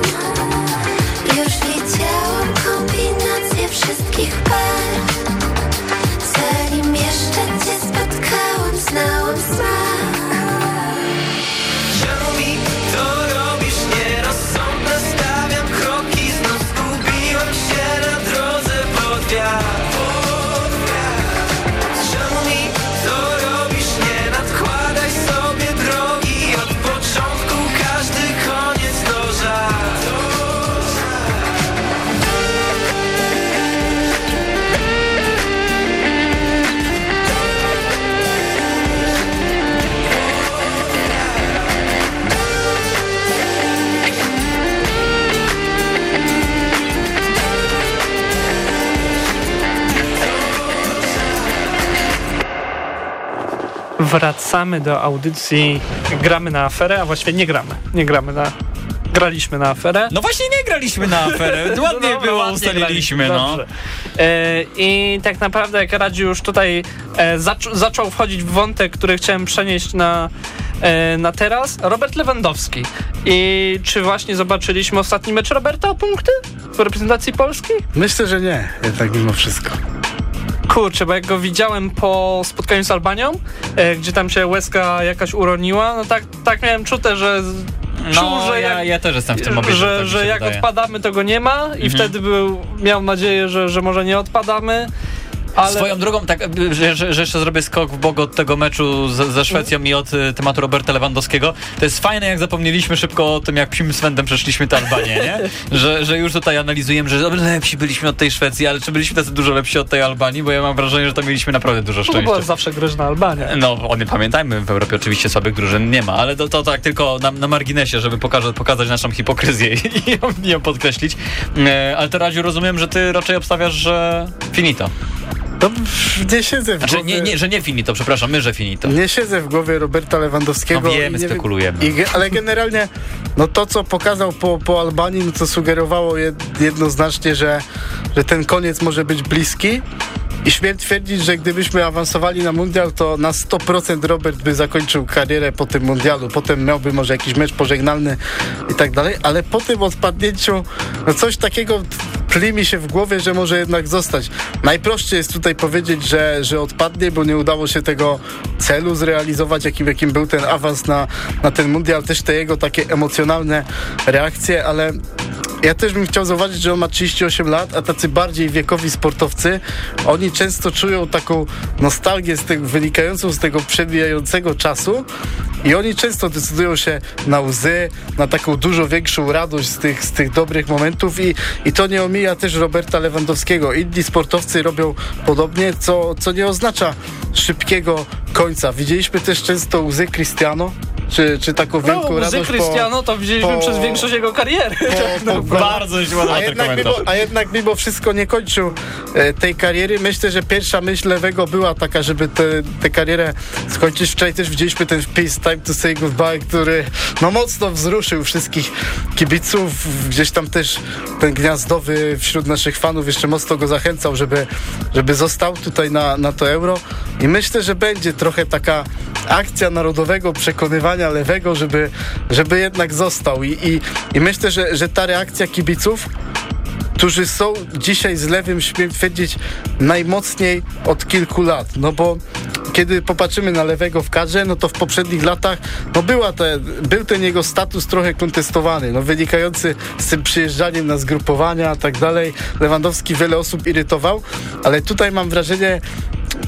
Już widziałam kombinację wszystkich barw Zanim jeszcze cię Wracamy do audycji Gramy na aferę, a właściwie nie gramy. Nie gramy na... Graliśmy na aferę. No właśnie nie graliśmy na aferę. Ładnie No, było, ładnie ustaliliśmy, no. E, I tak naprawdę jak Radzi już tutaj e, zac zaczął wchodzić w wątek, który chciałem przenieść na, e, na teraz, Robert Lewandowski. I czy właśnie zobaczyliśmy ostatni mecz Roberta o punkty w reprezentacji Polski? Myślę, że nie, jednak mimo wszystko. Kurczę, bo jak go widziałem po spotkaniu z Albanią, e, gdzie tam się łezka jakaś uroniła, no tak, tak miałem czute, że No, czuł, że ja, jak, ja też jestem w tym obiedzie. że, tak że jak wydaje. odpadamy, to go nie ma i Mhm. wtedy był, miał nadzieję, że, że może nie odpadamy. Ale... Swoją drogą, tak, że, że, że jeszcze zrobię skok w bok od tego meczu z, ze Szwecją i od y, tematu Roberta Lewandowskiego. To jest fajne, jak zapomnieliśmy szybko o tym, jak psim swędem przeszliśmy tę Albanię, nie? Że, że już tutaj analizujemy, że lepsi byliśmy od tej Szwecji, ale czy byliśmy tacy dużo lepsi od tej Albanii? Bo ja mam wrażenie, że to mieliśmy naprawdę dużo No, to szczęścia. była zawsze groźna Albania. No, o nie pamiętajmy, w Europie oczywiście słabych drużyn nie ma, ale to, to tak tylko na, na marginesie, żeby pokaże, pokazać naszą hipokryzję i ją, ją podkreślić. E, ale to Radziu, rozumiem, że ty raczej obstawiasz, że finito. To nie siedzę w Znaczy, głowie... nie, nie, że nie finito, przepraszam, my, że finito. Nie siedzę w głowie Roberta Lewandowskiego. No wiemy, nie, spekulujemy. I, ale generalnie, no to co pokazał po, po Albanii, no to sugerowało jed, jednoznacznie, że, że ten koniec może być bliski. I śmiem twierdzić, że gdybyśmy awansowali na mundial, to na 100% Robert by zakończył karierę po tym mundialu. Potem miałby może jakiś mecz pożegnalny i tak dalej, ale po tym odpadnięciu, no coś takiego tli mi się w głowie, że może jednak zostać. Najprościej jest tutaj powiedzieć, że, że odpadnie, bo nie udało się tego celu zrealizować, jakim, jakim był ten awans na, na ten mundial, też te jego takie emocjonalne reakcje, ale ja też bym chciał zauważyć, że on ma 38 lat, a tacy bardziej wiekowi sportowcy, oni często czują taką nostalgię z tego, wynikającą z tego przebijającego czasu i oni często decydują się na łzy, na taką dużo większą radość z tych, z tych dobrych momentów i, i to nie omija też Roberta Lewandowskiego. Inni sportowcy robią podobnie, co, co nie oznacza szybkiego końca. Widzieliśmy też często łzy Cristiano, czy, czy taką No, wielką łzy radość Cristiano po, to widzieliśmy po- przez większość jego kariery. po, po, Bardzo się a ten jednak, mimo, a jednak mimo wszystko nie kończył e, tej kariery. Myślę, że pierwsza myśl lewego była taka, żeby tę karierę skończyć. Wczoraj też widzieliśmy ten wpis Time to say goodbye, który no mocno wzruszył wszystkich kibiców. Gdzieś tam też ten gniazdowy wśród naszych fanów jeszcze mocno go zachęcał, żeby, żeby został tutaj na, na to euro. I myślę, że będzie trochę taka akcja narodowego przekonywania lewego, żeby, żeby jednak został. I, i, i myślę, że, że ta reakcja kibiców którzy są dzisiaj z lewym, śmiem twierdzić, najmocniej od kilku lat. No bo kiedy popatrzymy na lewego w kadrze, no to w poprzednich latach no była te, był ten jego status trochę kontestowany, no wynikający z tym przyjeżdżaniem na zgrupowania i tak dalej. Lewandowski wiele osób irytował, ale tutaj mam wrażenie,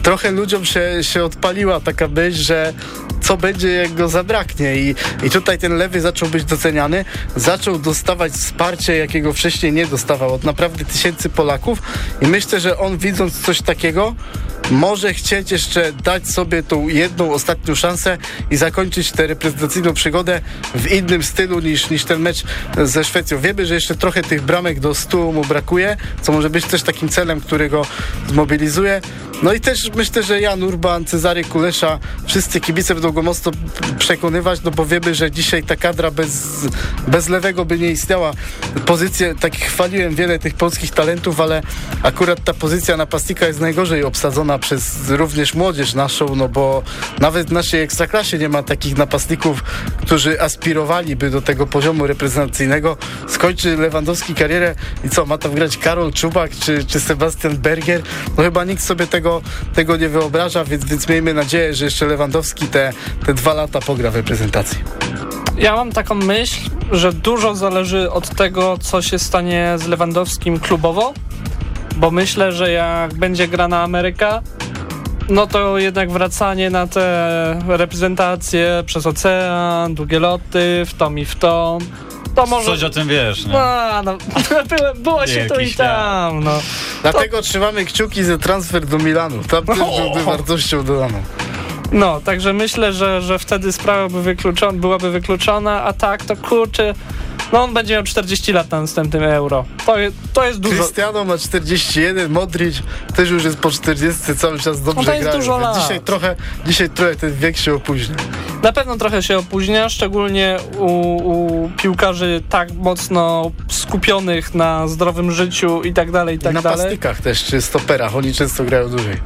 trochę ludziom się, się odpaliła taka myśl, że co będzie, jak go zabraknie. I, I tutaj ten lewy zaczął być doceniany, zaczął dostawać wsparcie, jakiego wcześniej nie dostawał od naprawdę tysięcy Polaków. I myślę, że on widząc coś takiego, może chcieć jeszcze dać sobie tą jedną ostatnią szansę i zakończyć tę reprezentacyjną przygodę w innym stylu niż, niż ten mecz ze Szwecją. Wiemy, że jeszcze trochę tych bramek do stu mu brakuje, co może być też takim celem, który go zmobilizuje. No i też myślę, że Jan Urban, Cezary Kulesza, wszyscy kibice będą go mocno przekonywać, no bo wiemy, że dzisiaj ta kadra bez, bez lewego by nie istniała. Pozycję, tak chwaliłem wiele tych polskich talentów, ale akurat ta pozycja napastnika jest najgorzej obsadzona przez również młodzież naszą, no bo nawet w naszej ekstraklasie nie ma takich napastników, którzy aspirowaliby do tego poziomu reprezentacyjnego. Skończy Lewandowski karierę i co, ma tam grać Karol Czubak czy, czy Sebastian Berger? No chyba nikt sobie tego, tego nie wyobraża, więc, więc miejmy nadzieję, że jeszcze Lewandowski te, te dwa lata pogra w reprezentacji. Ja mam taką myśl, że dużo zależy od tego, co się stanie z Lewandowskim klubowo, bo myślę, że jak będzie grana Ameryka, no to jednak wracanie na te reprezentacje przez ocean, długie loty, w tom i w tom, to może... Coś o tym wiesz, nie? A, no, było, było się tu i tam, no. Dlatego trzymamy kciuki za transfer do Milanu. Tam też byłby wartością dodaną. No, także myślę, że, że wtedy sprawa by wykluczona, byłaby wykluczona, a tak to kurczę, No on będzie miał 40 lat na następnym euro. To, je, to jest dużo. Cristiano ma 41, Modric też już jest po 40, cały czas dobrze No to jest grają, dużo lat. Dzisiaj trochę, dzisiaj trochę ten wiek się opóźnia. Na pewno trochę się opóźnia, szczególnie u, u piłkarzy tak mocno skupionych na zdrowym życiu i tak dalej, i tak na dalej. pastykach też, czy stoperach, oni często grają dłużej.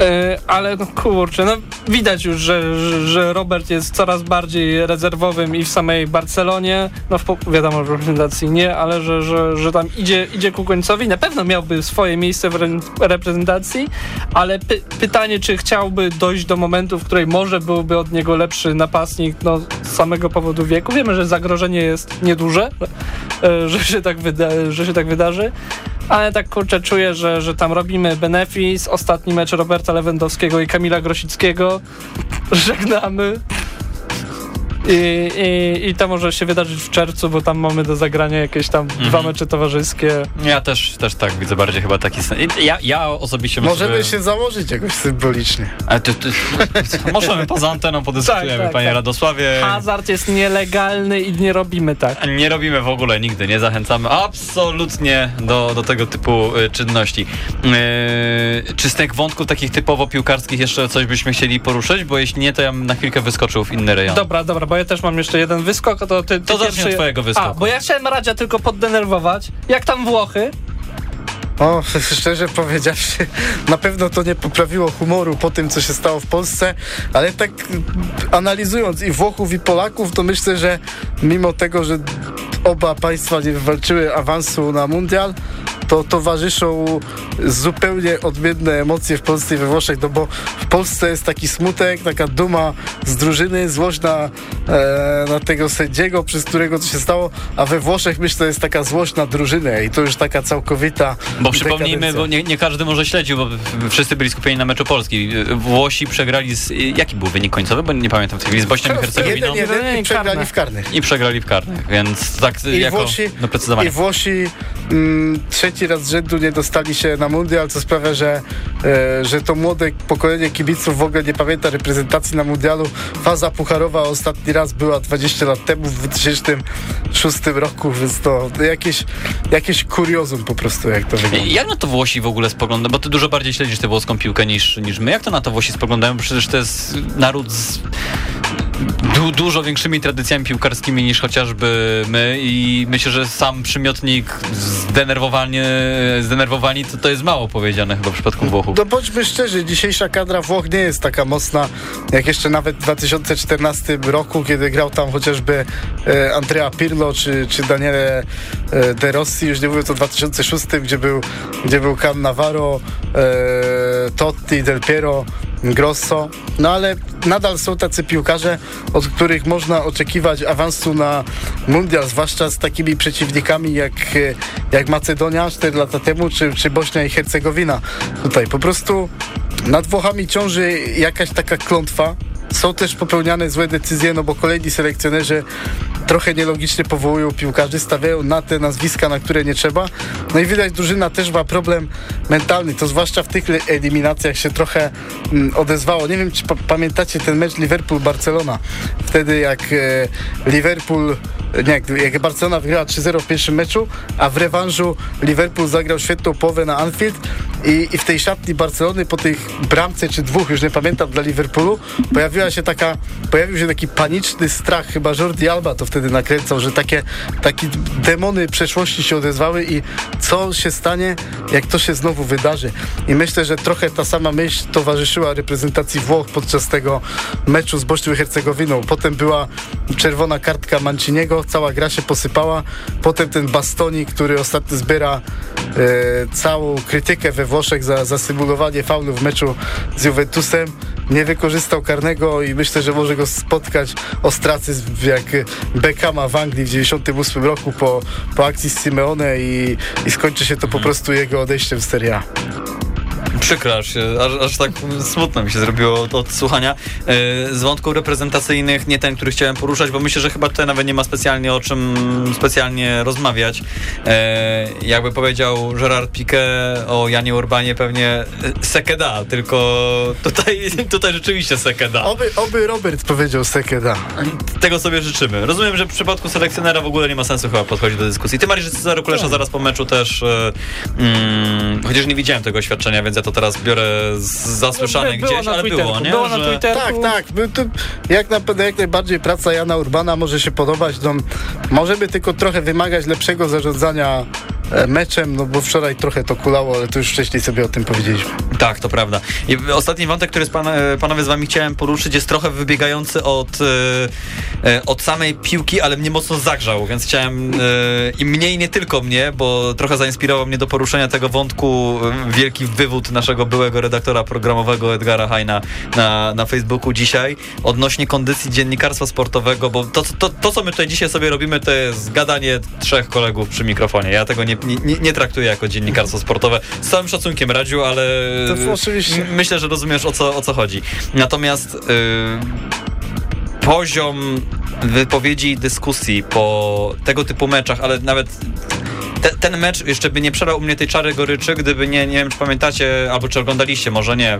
E, ale no kurczę, no widać już, że, że, Robert jest coraz bardziej rezerwowym i w samej Barcelonie, no w, wiadomo, w reprezentacji nie, ale że, że, że tam idzie, idzie ku końcowi. Na pewno miałby swoje miejsce w re, reprezentacji, ale py, pytanie, czy chciałby dojść do momentu, w której może byłby od niego lepszy napastnik, no z samego powodu wieku. Wiemy, że zagrożenie jest nieduże, e, że się tak, wyda, że się tak wydarzy. Ale tak kurczę czuję, że, że tam robimy benefis. Ostatni mecz Roberta Lewandowskiego i Kamila Grosickiego. Żegnamy. I, i, I to może się wydarzyć w czerwcu, bo tam mamy do zagrania jakieś tam dwa mecze towarzyskie. Ja też, też tak widzę bardziej chyba taki sen. Ja, ja osobiście Możemy myślę, się założyć jakoś symbolicznie. Ale ty, ty, możemy poza anteną podyskutujemy, Tak, tak, panie tak. Radosławie. Hazard jest nielegalny i nie robimy tak. Nie robimy w ogóle nigdy, nie zachęcamy absolutnie do, do tego typu y, czynności. Yy, czy z tych wątków takich typowo piłkarskich jeszcze coś byśmy chcieli poruszyć? Bo jeśli nie, to ja bym na chwilkę wyskoczył w inny rejon. Dobra, dobra, bo ja też mam jeszcze jeden wyskok, a to ty, ty To zacznij twojego wyskoku. A, bo ja chciałem Radzia tylko poddenerwować. Jak tam Włochy? O, szczerze powiedziawszy, na pewno to nie poprawiło humoru po tym, co się stało w Polsce, ale tak analizując i Włochów, i Polaków, to myślę, że mimo tego, że oba państwa nie wywalczyły awansu na mundial, to towarzyszą zupełnie odmienne emocje w Polsce i we Włoszech, no bo w Polsce jest taki smutek, taka duma z drużyny, złość na, e, na tego sędziego, przez którego to się stało, a we Włoszech myślę, jest taka złość na drużynę i to już taka całkowita Bo przypomnijmy, dekadencja. bo nie, nie każdy może śledził, bo wszyscy byli skupieni na meczu Polski. Włosi przegrali z... Jaki był wynik końcowy? Bo nie pamiętam w tej chwili. Z Bośnią i Hercegowiną. Jeden, jeden i przegrali w karnych. I przegrali w karnych, więc tak I jako Włosi, precyzowania. i Włosi mm, trzeci raz z rzędu nie dostali się na mundial, co sprawia, że, e, że to młode pokolenie kibiców w ogóle nie pamięta reprezentacji na mundialu. Faza pucharowa ostatni raz była 20 lat temu, w 2006 roku, więc to jakieś, jakieś kuriozum po prostu, jak to wygląda. Jak na to Włosi w ogóle spoglądają? Bo ty dużo bardziej śledzisz tę włoską piłkę niż, niż my. Jak to na to Włosi spoglądają? Przecież to jest naród z du, dużo większymi tradycjami piłkarskimi niż chociażby my i myślę, że sam przymiotnik zdenerwowanie, zdenerwowani to, to jest mało powiedziane chyba w przypadku Włochów. No bądźmy szczerzy, dzisiejsza kadra Włoch nie jest taka mocna, jak jeszcze nawet w 2014 roku, kiedy grał tam chociażby e, Andrea Pirlo czy, czy Daniele e, De Rossi, już nie mówiąc o 2006, gdzie był, gdzie był Cannavaro, e, Totti, Del Piero, Grosso, no ale nadal są tacy piłkarze, od których można oczekiwać awansu na mundial, zwłaszcza z takimi przeciwnikami jak, jak Macedonia 4 lata temu, czy, czy Bośnia i Hercegowina. Tutaj po prostu nad Włochami ciąży jakaś taka klątwa. Są też popełniane złe decyzje, no bo kolejni selekcjonerzy trochę nielogicznie powołują piłkarzy, stawiają na te nazwiska, na które nie trzeba. No i widać, drużyna też ma problem mentalny, to zwłaszcza w tych eliminacjach się trochę mm, odezwało. Nie wiem, czy pa- pamiętacie ten mecz Liverpool-Barcelona. Wtedy jak e, Liverpool, nie, jak Barcelona wygrała 3-0 w pierwszym meczu, a w rewanżu Liverpool zagrał świetną połowę na Anfield i, i w tej szatni Barcelony po tych bramce czy dwóch, już nie pamiętam, dla Liverpoolu, pojawiła się taka, pojawił się taki paniczny strach, chyba Jordi Alba to wtedy nakręcał, że takie, takie demony przeszłości się odezwały i co się stanie, jak to się znowu wydarzy. I myślę, że trochę ta sama myśl towarzyszyła reprezentacji Włoch podczas tego meczu z Bośnią i Hercegowiną. Potem była czerwona kartka Manciniego, cała gra się posypała. Potem ten Bastoni, który ostatnio zbiera e, całą krytykę we Włoszech za, za symulowanie faulu w meczu z Juventusem. Nie wykorzystał karnego i myślę, że może go spotkać ostracyzm jak Beckhama w Anglii w 98 roku po, po akcji z Simeone i, i skończy się to po prostu jego odejściem z Serie A. Przykro, aż, aż, tak smutno mi się zrobiło od, od słuchania. E, z wątków reprezentacyjnych, nie ten, który chciałem poruszać, bo myślę, że chyba tutaj nawet nie ma specjalnie o czym specjalnie rozmawiać. E, jakby powiedział Gerard Piqué o Janie Urbanie, pewnie e, sekeda, tylko tutaj, tutaj rzeczywiście sekeda. Oby, oby Robert powiedział sekeda. Tego sobie życzymy. Rozumiem, że w przypadku selekcjonera w ogóle nie ma sensu chyba podchodzić do dyskusji. Ty Mariusz Cezary Kulesza zaraz po meczu też, mm, chociaż nie widziałem tego oświadczenia, więc ja to teraz biorę z zasłyszane By- było gdzieś, ale Twitterku, było, nie? było na Twitterku. Tak, tak. Jak, na, jak najbardziej praca Jana Urbana może się podobać. No, możemy tylko trochę wymagać lepszego zarządzania meczem, no bo wczoraj trochę to kulało, ale to już wcześniej sobie o tym powiedzieliśmy. Tak, to prawda. I ostatni wątek, który z pana, e, panowie z wami chciałem poruszyć, jest trochę wybiegający od, e, e, od samej piłki, ale mnie mocno zagrzał, więc chciałem e, i mnie i nie tylko mnie, bo trochę zainspirował mnie do poruszenia tego wątku e, wielki wywód naszego byłego redaktora programowego Edgara Hajna na, na Facebooku dzisiaj odnośnie kondycji dziennikarstwa sportowego, bo to, to, to, co my tutaj dzisiaj sobie robimy, to jest gadanie trzech kolegów przy mikrofonie. Ja tego nie, nie, nie traktuję jako dziennikarstwo sportowe. Z całym szacunkiem, Radziu, ale To oczywiście. myślę, że rozumiesz o co, o co chodzi. Natomiast y, poziom wypowiedzi i dyskusji po tego typu meczach, ale nawet te, ten mecz jeszcze by nie przelał u mnie tej czary goryczy, gdyby nie, nie wiem czy pamiętacie, albo czy oglądaliście, może nie,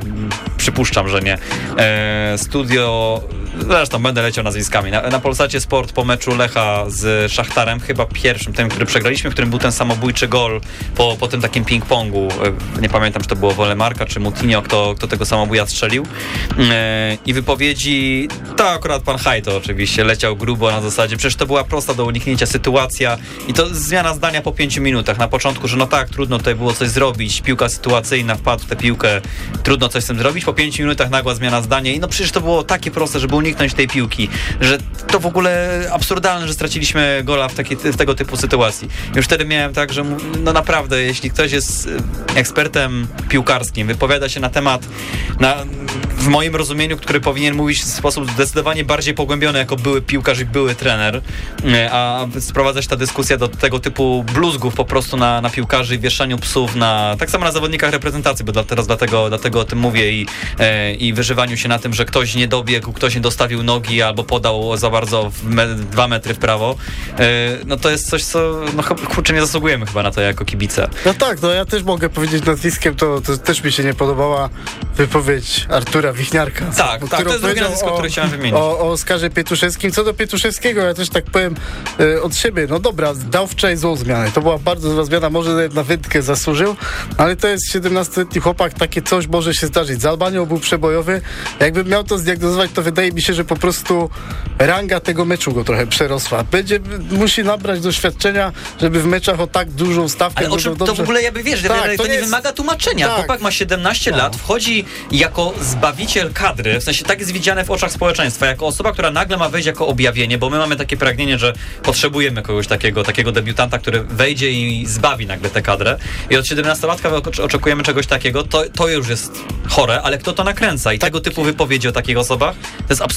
przypuszczam, że nie. E, studio, zresztą będę leciał nazwiskami, na, na Polsacie Sport po meczu Lecha z Szachtarem, chyba pierwszym, tym, który przegraliśmy, w którym był ten samobójczy gol po, po tym takim ping-pongu. E, nie pamiętam, czy to było Wolemarka, czy Mutinio, kto, kto tego samobuja strzelił. E, I wypowiedzi, to akurat pan Hajto oczywiście, leciał grubo na zasadzie, przecież to była prosta do uniknięcia sytuacja i to zmiana zdania po pięciu minutach. Na początku, że no tak, trudno tutaj było coś zrobić, piłka sytuacyjna, wpadł w tę piłkę, trudno coś z tym zrobić. Po pięciu minutach nagła zmiana zdania i no przecież to było takie proste, żeby uniknąć tej piłki, że to w ogóle absurdalne, że straciliśmy gola w, taki, w tego typu sytuacji. Już wtedy miałem tak, że no naprawdę, jeśli ktoś jest e, ekspertem piłkarskim, wypowiada się na temat, na, w moim rozumieniu, który powinien mówić w sposób zdecydowanie bardziej pogłębiony jako były piłkarz i były trener, e, a sprowadzać ta dyskusja do tego typu bluzgów po prostu na, na piłkarzy i wieszaniu psów na, tak samo na zawodnikach reprezentacji, bo dla, teraz dlatego, dlatego o tym mówię i, e, i wyżywaniu się na tym, że ktoś nie dobiegł, ktoś nie dostawił nogi albo podał za bardzo me, dwa metry w prawo, e, no to jest coś, co no kurczę, nie zasługujemy chyba na to jako kibice. No tak, no ja też mogę powiedzieć nazwiskiem, to, to też mi się nie podobała wypowiedź Artura Wichniarka. Tak, tak, to jest drugie nazwisko, o- które chciałem wymienić. O, o Oskarze Pietuszewskim. Co do Pietuszewskiego, ja też tak powiem e, od siebie, no dobra, dał wczoraj złą zmianę. To była bardzo zła zmiana, może nawet na wędkę zasłużył, ale to jest 17-letni chłopak, takie coś może się zdarzyć. Z Albanią był przebojowy. Jakbym miał to zdiagnozować, to wydaje mi się, że po prostu ranga tego meczu go trochę przerosła. Będzie, musi nabrać doświadczenia, żeby w meczach o tak dużą stawkę Ale o czym to w ogóle, ja by wiesz, Tak, to, nie jest- wymaga tłumaczenia. Tak. Chłopak ma 17 lat, wchodzi jako zbawiciel kadry, w sensie tak jest widziane w oczach społeczeństwa, jako osoba, która nagle ma wejść jako objawienie, bo my mamy takie pragnienie, że potrzebujemy kogoś takiego, takiego debiutanta, który wejdzie i zbawi nagle tę kadrę. I od 17-latka oczek- oczekujemy czegoś takiego, to, to już jest chore, ale kto to nakręca? I tego typu wypowiedzi o takich osobach to jest absolutnie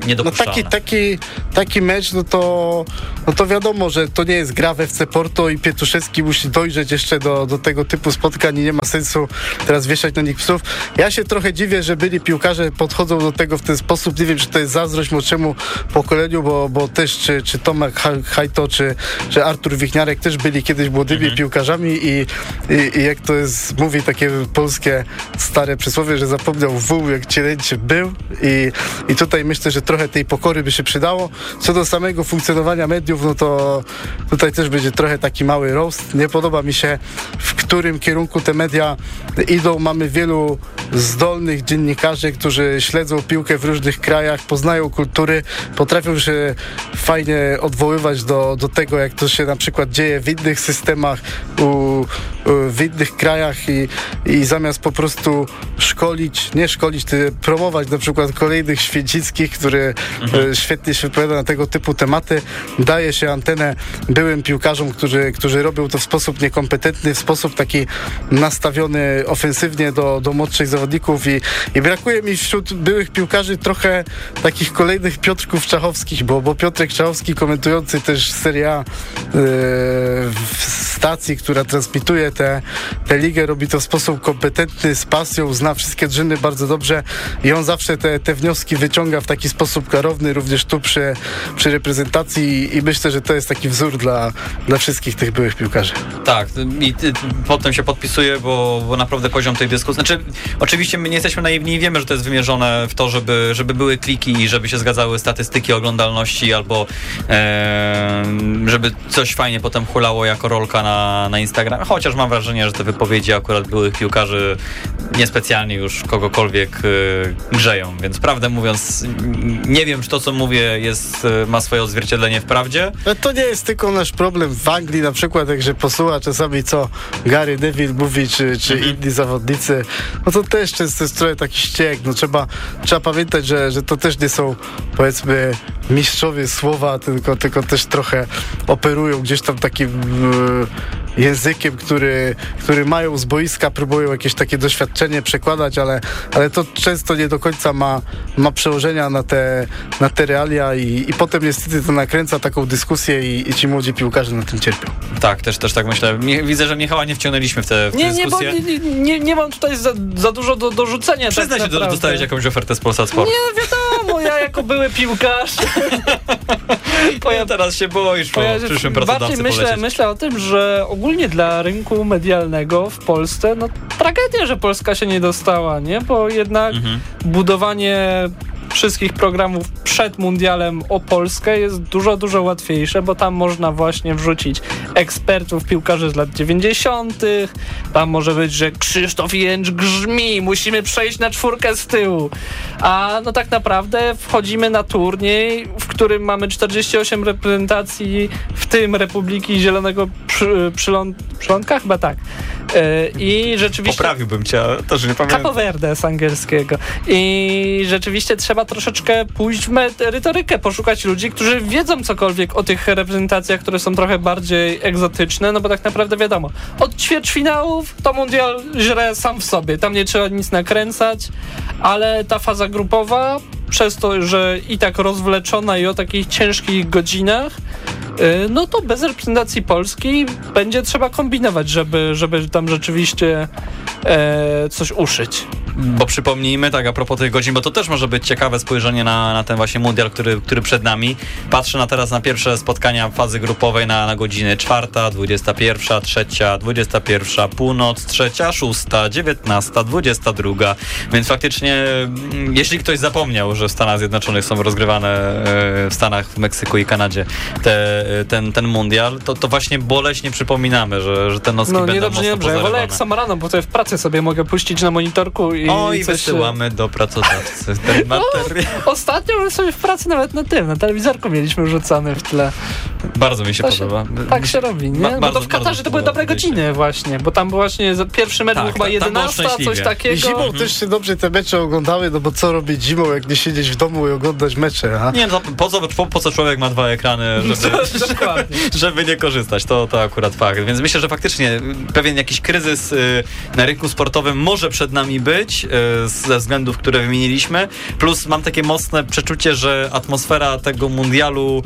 No niedopuszczalne. taki, taki, taki mecz, no to, no to wiadomo, że to nie jest gra w FC Porto i Pietuszewski musi dojrzeć jeszcze do, do tego typu spotkań i nie ma sensu teraz wieszać na nich psów. Ja się trochę dziwię, że byli piłkarze podchodzą do tego w ten sposób. Nie wiem, czy to jest zazdrość młodszemu pokoleniu, bo, bo też czy, czy Tomek Ha- Hajto, czy, czy Artur Wichniarek też byli kiedyś młodymi piłkarzami i, i, i jak to jest, mówi takie polskie stare przysłowie, że zapomniał wół, jak cielęcie był i, i tutaj myślę, że trochę tej pokory by się przydało. Co do samego funkcjonowania mediów, no to tutaj też będzie trochę taki mały roast. Nie podoba mi się, w którym kierunku te media idą. Mamy wielu zdolnych dziennikarzy, którzy śledzą piłkę w różnych krajach, poznają kultury, potrafią się fajnie odwoływać do, do tego, jak to się na przykład dzieje w innych systemach, u, u, w innych krajach i, i zamiast po prostu szkolić, nie szkolić, ty promować na przykład kolejnych Święcickich, który e, świetnie się wypowiada na tego typu tematy, daje się antenę byłym piłkarzom, którzy, którzy robią to w sposób niekompetentny, w sposób taki nastawiony ofensywnie do, do młodszych zawodników i, i brakuje mi wśród byłych piłkarzy trochę takich kolejnych Piotrków Czachowskich, bo, bo Piotrek Czachowski komentujący też Serie A yy, w stacji, która transmituje tę te, ligę, robi to w sposób kompetentny, z pasją, zna wszystkie drzyny bardzo dobrze i on zawsze te, te wnioski wyciąga w taki sposób klarowny, również tu przy, przy reprezentacji i myślę, że to jest taki wzór dla, dla wszystkich tych byłych piłkarzy. Tak, i y, potem się podpisuję, bo, bo naprawdę poziom tej dyskusji. Znaczy, oczywiście my nie jesteśmy naiwni i wiemy, że to jest wymierzone w to, żeby, żeby były kliki i żeby się zgadzały statystyki oglądalności albo e, żeby coś fajnie potem hulało jako rolka na, na Instagram. Chociaż mam wrażenie, że te wypowiedzi akurat byłych piłkarzy niespecjalnie już kogokolwiek e, grzeją. Więc prawdę mówiąc, nie wiem, czy to, co mówię, jest, ma swoje odzwierciedlenie w prawdzie. Ale to nie jest tylko nasz problem w Anglii, na przykład, jak się posłucha czasami, co Gary Neville mówi, czy, czy mhm. inni zawodnicy, no to też często jest trochę taki ściek. No trzeba, trzeba pamiętać, że, że to też nie są, powiedzmy, mistrzowie słowa, tylko, tylko też trochę operują gdzieś tam takim e, językiem, który, który mają z boiska, próbują jakieś takie doświadczenie przekładać, ale, ale to często nie do końca ma, ma przełożenia na te, na te realia i, i potem niestety to nakręca taką dyskusję i, i ci młodzi piłkarze na tym cierpią. Tak, też, też tak myślę. Nie, widzę, że Michała nie wciągnęliśmy w tę nie, dyskusję. Nie, bo nie, nie, nie mam tutaj za, za dużo do, do rzucenia. Przyznaj tak się, że dostałeś jakąś ofertę z Polsat Sport. Nie, wiadomo, ja jako były piłkarz. bo ja teraz się boisz po przyszłym Bardziej myślę, myślę o tym, że ogólnie dla rynku medialnego w Polsce, no tragedia, że Polska się nie dostała, nie? Bo jednak mhm. budowanie wszystkich programów przed mundialem o Polskę jest dużo, dużo łatwiejsze, bo tam można właśnie wrzucić ekspertów, piłkarzy z lat 90. Tam może być, że Krzysztof Jęcz grzmi, musimy przejść na czwórkę z tyłu. A no tak naprawdę wchodzimy na turniej, w którym mamy 48 reprezentacji, w tym Republiki Zielonego przy, przyląd, Przylądka? Chyba tak. E, I rzeczywiście... Poprawiłbym cię, to że nie pamiętam. Capo Verde z angielskiego. I rzeczywiście trzeba troszeczkę pójść w merytorykę, poszukać ludzi, którzy wiedzą cokolwiek o tych reprezentacjach, które są trochę bardziej egzotyczne, no bo tak naprawdę wiadomo, od ćwierćfinałów to mundial źle sam w sobie, tam nie trzeba nic nakręcać, ale ta faza grupowa przez to, że i tak rozwleczona i o takich ciężkich godzinach, y, no to bez reprezentacji Polski będzie trzeba kombinować, żeby, żeby tam rzeczywiście e, coś uszyć. Bo przypomnijmy, tak a propos tych godzin, bo to też może być ciekawe spojrzenie na, na ten właśnie mundial, który, który przed nami. Patrzę na teraz na pierwsze spotkania fazy grupowej na, na godziny czwarta, dwudziesta pierwsza, trzecia, dwudziesta pierwsza, północ, trzecia, szósta, dziewiętnasta, dwudziesta druga. Więc faktycznie, mm, jeśli ktoś zapomniał, że w Stanach Zjednoczonych są rozgrywane e, w Stanach, w Meksyku i Kanadzie te, ten, ten mundial, to, to właśnie boleśnie przypominamy, że, że te nocki no, będą nie dobrze, nie dobrze. Ja wolę jak sam rano, bo to w pracy sobie mogę puścić na monitorku i o, i coś... wysyłamy do pracodawcy ten no, materiał. No, ostatnio sobie w pracy nawet na tym, na telewizorku mieliśmy rzucany w tle. Bardzo mi się to podoba. Się, tak się robi, nie? Ba, bardzo, bo to w Katarze to były dobre godziny właśnie, bo tam właśnie pierwszy mecz tak, był chyba 11, coś takiego. I zimą mhm. też się dobrze te mecze oglądały, no bo co robić zimą, jak nie siedzieć w domu i oglądać mecze, a? Nie, no, po, co, po, po co człowiek ma dwa ekrany, żeby, żeby nie korzystać, to, to akurat fakt. Więc myślę, że faktycznie pewien jakiś kryzys y, na rynku sportowym może przed nami być, y, ze względów, które wymieniliśmy, plus mam takie mocne przeczucie, że atmosfera tego mundialu,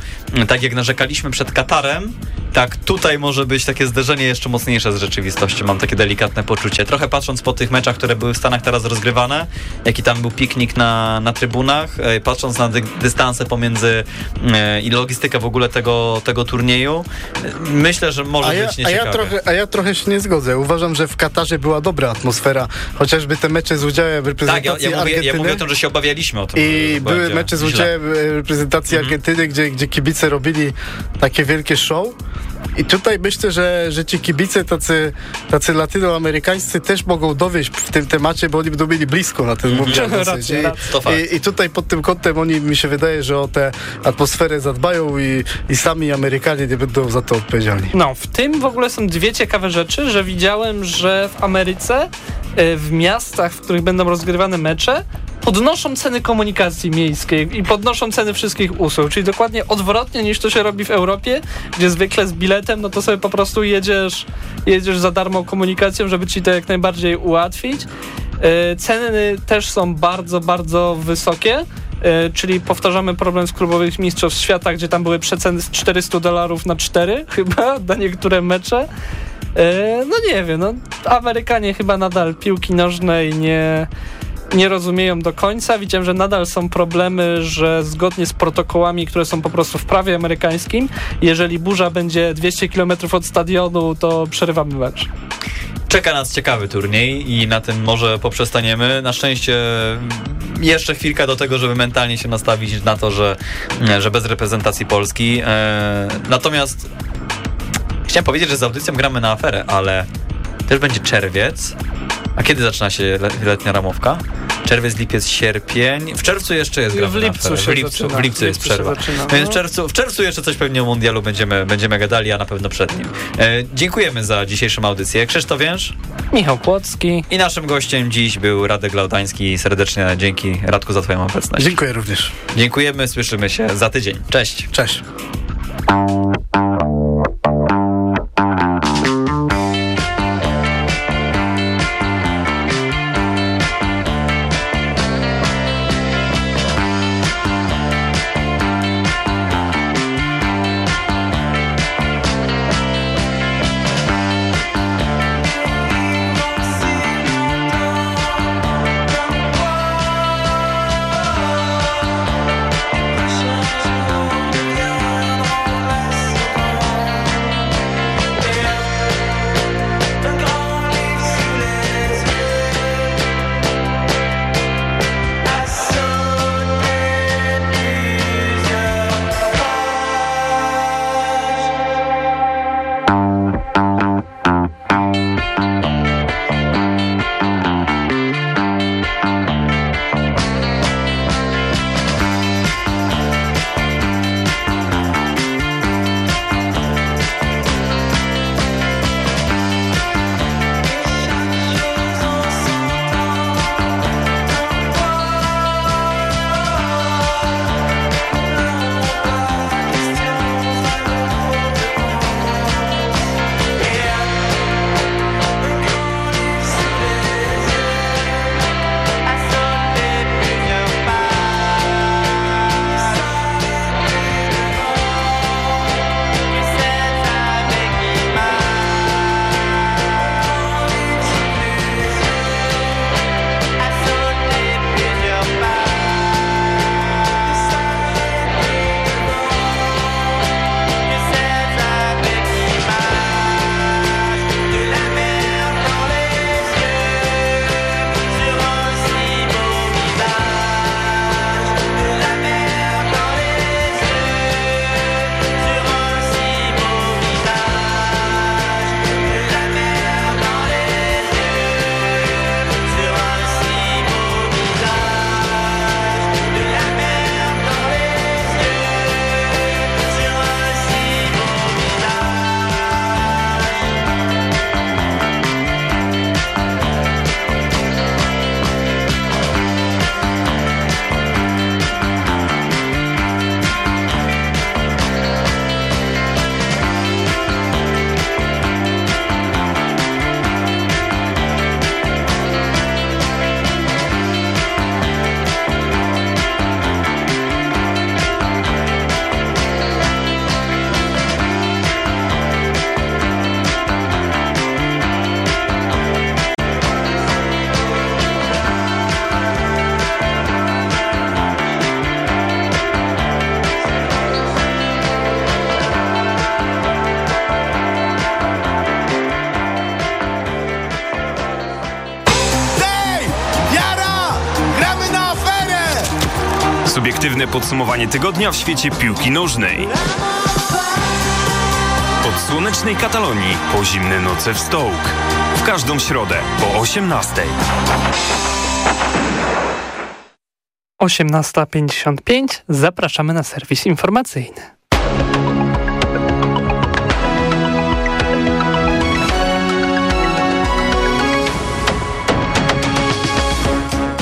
tak jak narzekaliśmy przed Katarem, tak, tutaj może być takie zderzenie jeszcze mocniejsze z rzeczywistością. Mam takie delikatne poczucie. Trochę patrząc po tych meczach, które były w Stanach teraz rozgrywane, jaki tam był piknik na, na trybunach, e, patrząc na dy dystanse pomiędzy e, i logistykę w ogóle tego, tego turnieju, e, myślę, że może a ja, być nieciekawe. A ja, trochę, a ja trochę się nie zgodzę. Uważam, że w Katarze była dobra atmosfera, chociażby te mecze z udziałem reprezentacji tak, ja, ja mówię, Ja mówię o tym, że się obawialiśmy o tym. I były mecze z udziałem reprezentacji mhm. Argentyny, gdzie, gdzie kibice robili takie wielkie show. I tutaj myślę, że, że ci kibice tacy, tacy latynoamerykańscy też mogą dowieść w tym temacie, bo oni będą mieli blisko na ten mhm. mundial. I, I, I, tutaj pod tym kątem oni mi się wydaje, że o tę atmosferę zadbają i, i sami Amerykanie nie będą za to odpowiedzialni. No, w tym w ogóle są dwie ciekawe rzeczy, że widziałem, że w Ameryce w miastach, w których będą rozgrywane mecze, podnoszą ceny komunikacji miejskiej i podnoszą ceny wszystkich usług, czyli dokładnie odwrotnie niż to się robi w Europie, gdzie zwykle z biletem, no to sobie po prostu jedziesz, jedziesz za darmo komunikacją, żeby ci to jak najbardziej ułatwić. E, ceny też są bardzo, bardzo wysokie. E, czyli powtarzamy problem z klubowych mistrzostw świata, gdzie tam były przeceny z 400 dolarów na 4 chyba na niektóre mecze. E, no nie wiem, no Amerykanie chyba nadal piłki nożnej nie, nie rozumieją do końca. Widziałem, że nadal są problemy, że zgodnie z protokołami, które są po prostu w prawie amerykańskim, jeżeli burza będzie 200 km od stadionu, to przerywamy mecz. Czeka nas ciekawy turniej i na tym może poprzestaniemy. Na szczęście jeszcze chwilkę do tego, żeby mentalnie się nastawić na to, że, że bez reprezentacji Polski. E, natomiast chciałem powiedzieć, że z audycją gramy na aferę, ale też będzie czerwiec. A kiedy zaczyna się letnia ramówka? Czerwiec, lipiec, sierpień. W czerwcu jeszcze jest gra W lipcu się w lipcu, zaczyna. w lipcu jest W lipcu się przerwa. Więc no. w czerwcu, w czerwcu jeszcze coś pewnie o mundialu będziemy, będziemy gadali, a na pewno przed nim. E, dziękujemy za dzisiejszą audycję. Krzysztof Więż. Michał Płocki. I naszym gościem dziś był Radek Laudański. Serdecznie dzięki Radku za twoją obecność. Dziękuję również. Dziękujemy, słyszymy się za tydzień. Cześć. Cześć. Thank you. Podsumowanie tygodnia w świecie piłki nożnej. Od słonecznej Katalonii po zimne noce w Stołk. W każdą środę po 18. 18.55 zapraszamy na serwis informacyjny.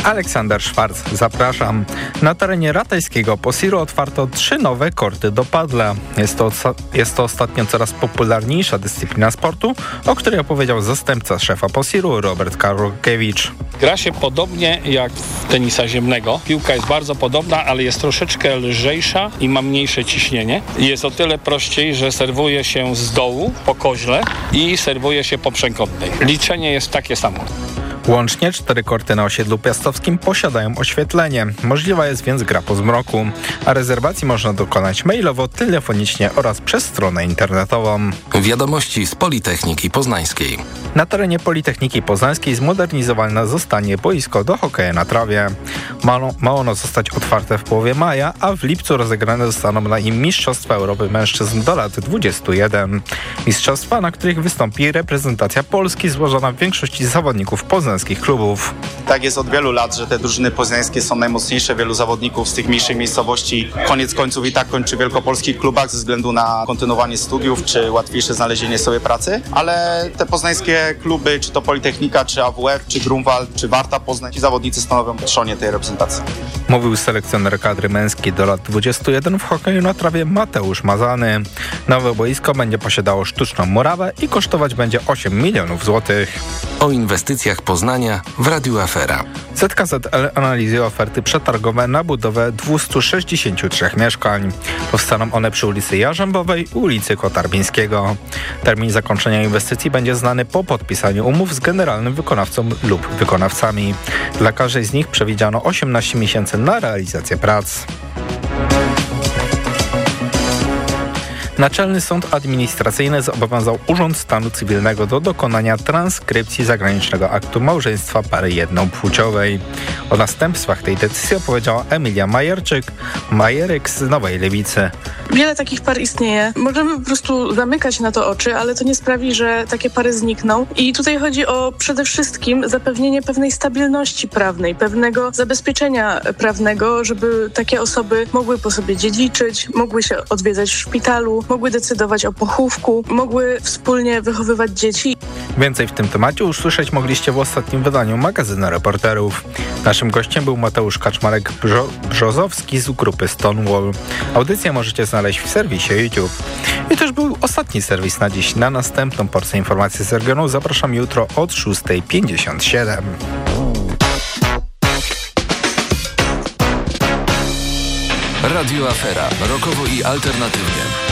Aleksander Schwarz, zapraszam. Na terenie ratajskiego Posiru otwarto trzy nowe korty do padla. Jest to, jest to ostatnio coraz popularniejsza dyscyplina sportu, o której opowiedział zastępca szefa Posiru Robert Karolkiewicz. Gra się podobnie jak w tenisa ziemnego. Piłka jest bardzo podobna, ale jest troszeczkę lżejsza i ma mniejsze ciśnienie. Jest o tyle prościej, że serwuje się z dołu po koźle i serwuje się po przekątnej. Liczenie jest takie samo. Łącznie cztery korty na osiedlu piastowskim posiadają oświetlenie. Możliwa jest więc gra po zmroku, a rezerwacji można dokonać mailowo, telefonicznie oraz przez stronę internetową. Wiadomości z Politechniki Poznańskiej. Na terenie Politechniki Poznańskiej zmodernizowane zostanie boisko do hokeja na trawie. Ma, ma ono zostać otwarte w połowie maja, a w lipcu rozegrane zostaną na nim Mistrzostwa Europy Mężczyzn do lat 21. Mistrzostwa, na których wystąpi reprezentacja Polski złożona w większości zawodników poznańskich klubów. Tak jest od wielu lat, że te drużyny poznańskie są najmocniejsze. Wielu zawodników z tych mniejszych miejscowości koniec końców i tak kończy w wielkopolskich klubach ze względu na kontynuowanie studiów czy łatwiejsze znalezienie sobie pracy, ale te poznańskie kluby, czy to Politechnika, czy AWF, czy Grunwald, czy Warta Poznań, ci zawodnicy stanowią trzonie tej reprezentacji. Mówił selekcjoner kadry męskiej do lat 21 w hokeju na trawie Mateusz Mazany. Nowe boisko będzie posiadało sztuczną murawę i kosztować będzie 8 milionów złotych. O inwestycjach Poznania w Radiu Afera. ZKZL analizuje oferty przetargowe na budowę 263 mieszkań. Powstaną one przy ulicy Jarzębowej i ulicy Kotarbińskiego. Termin zakończenia inwestycji będzie znany po podpisaniu umów z generalnym wykonawcą lub wykonawcami. Dla każdej z nich przewidziano 18 miesięcy na realizację prac. Naczelny Sąd Administracyjny zobowiązał Urząd Stanu Cywilnego do dokonania transkrypcji zagranicznego aktu małżeństwa pary jednopłciowej. O następstwach tej decyzji opowiedziała Emilia Majerczyk, Majerek z Nowej Lewicy. Wiele takich par istnieje. Możemy po prostu zamykać na to oczy, ale to nie sprawi, że takie pary znikną. I tutaj chodzi o przede wszystkim zapewnienie pewnej stabilności prawnej, pewnego zabezpieczenia prawnego, żeby takie osoby mogły po sobie dziedziczyć, mogły się odwiedzać w szpitalu, mogły decydować o pochówku, mogły wspólnie wychowywać dzieci. Więcej w tym temacie usłyszeć mogliście w ostatnim wydaniu magazynu reporterów. Naszym gościem był Mateusz Kaczmarek-Brzozowski z grupy Stonewall. Audycję możecie znaleźć w serwisie YouTube. I to już był ostatni serwis na dziś. Na następną porcję informacji z regionu zapraszam jutro od 6.57. Radio Afera. Rokowo i alternatywnie.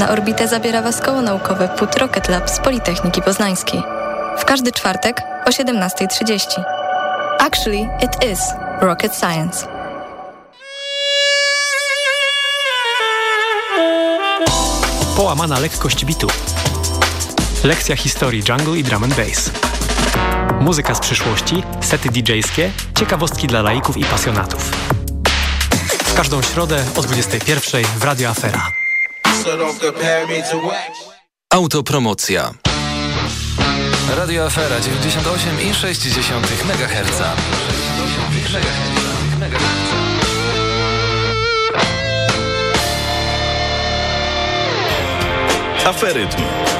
Na orbitę zabiera Was koło naukowe PUT Rocket Lab z Politechniki Poznańskiej. W każdy czwartek o 17.30. Actually, it is rocket science. Połamana lekkość bitu. Lekcja historii jungle i drum and bass. Muzyka z przyszłości, sety DJ-skie, ciekawostki dla laików i pasjonatów. W każdą środę o 21 w Radio Afera. Autopromocja. Radio Afera 98,6 MHz. Aferytm.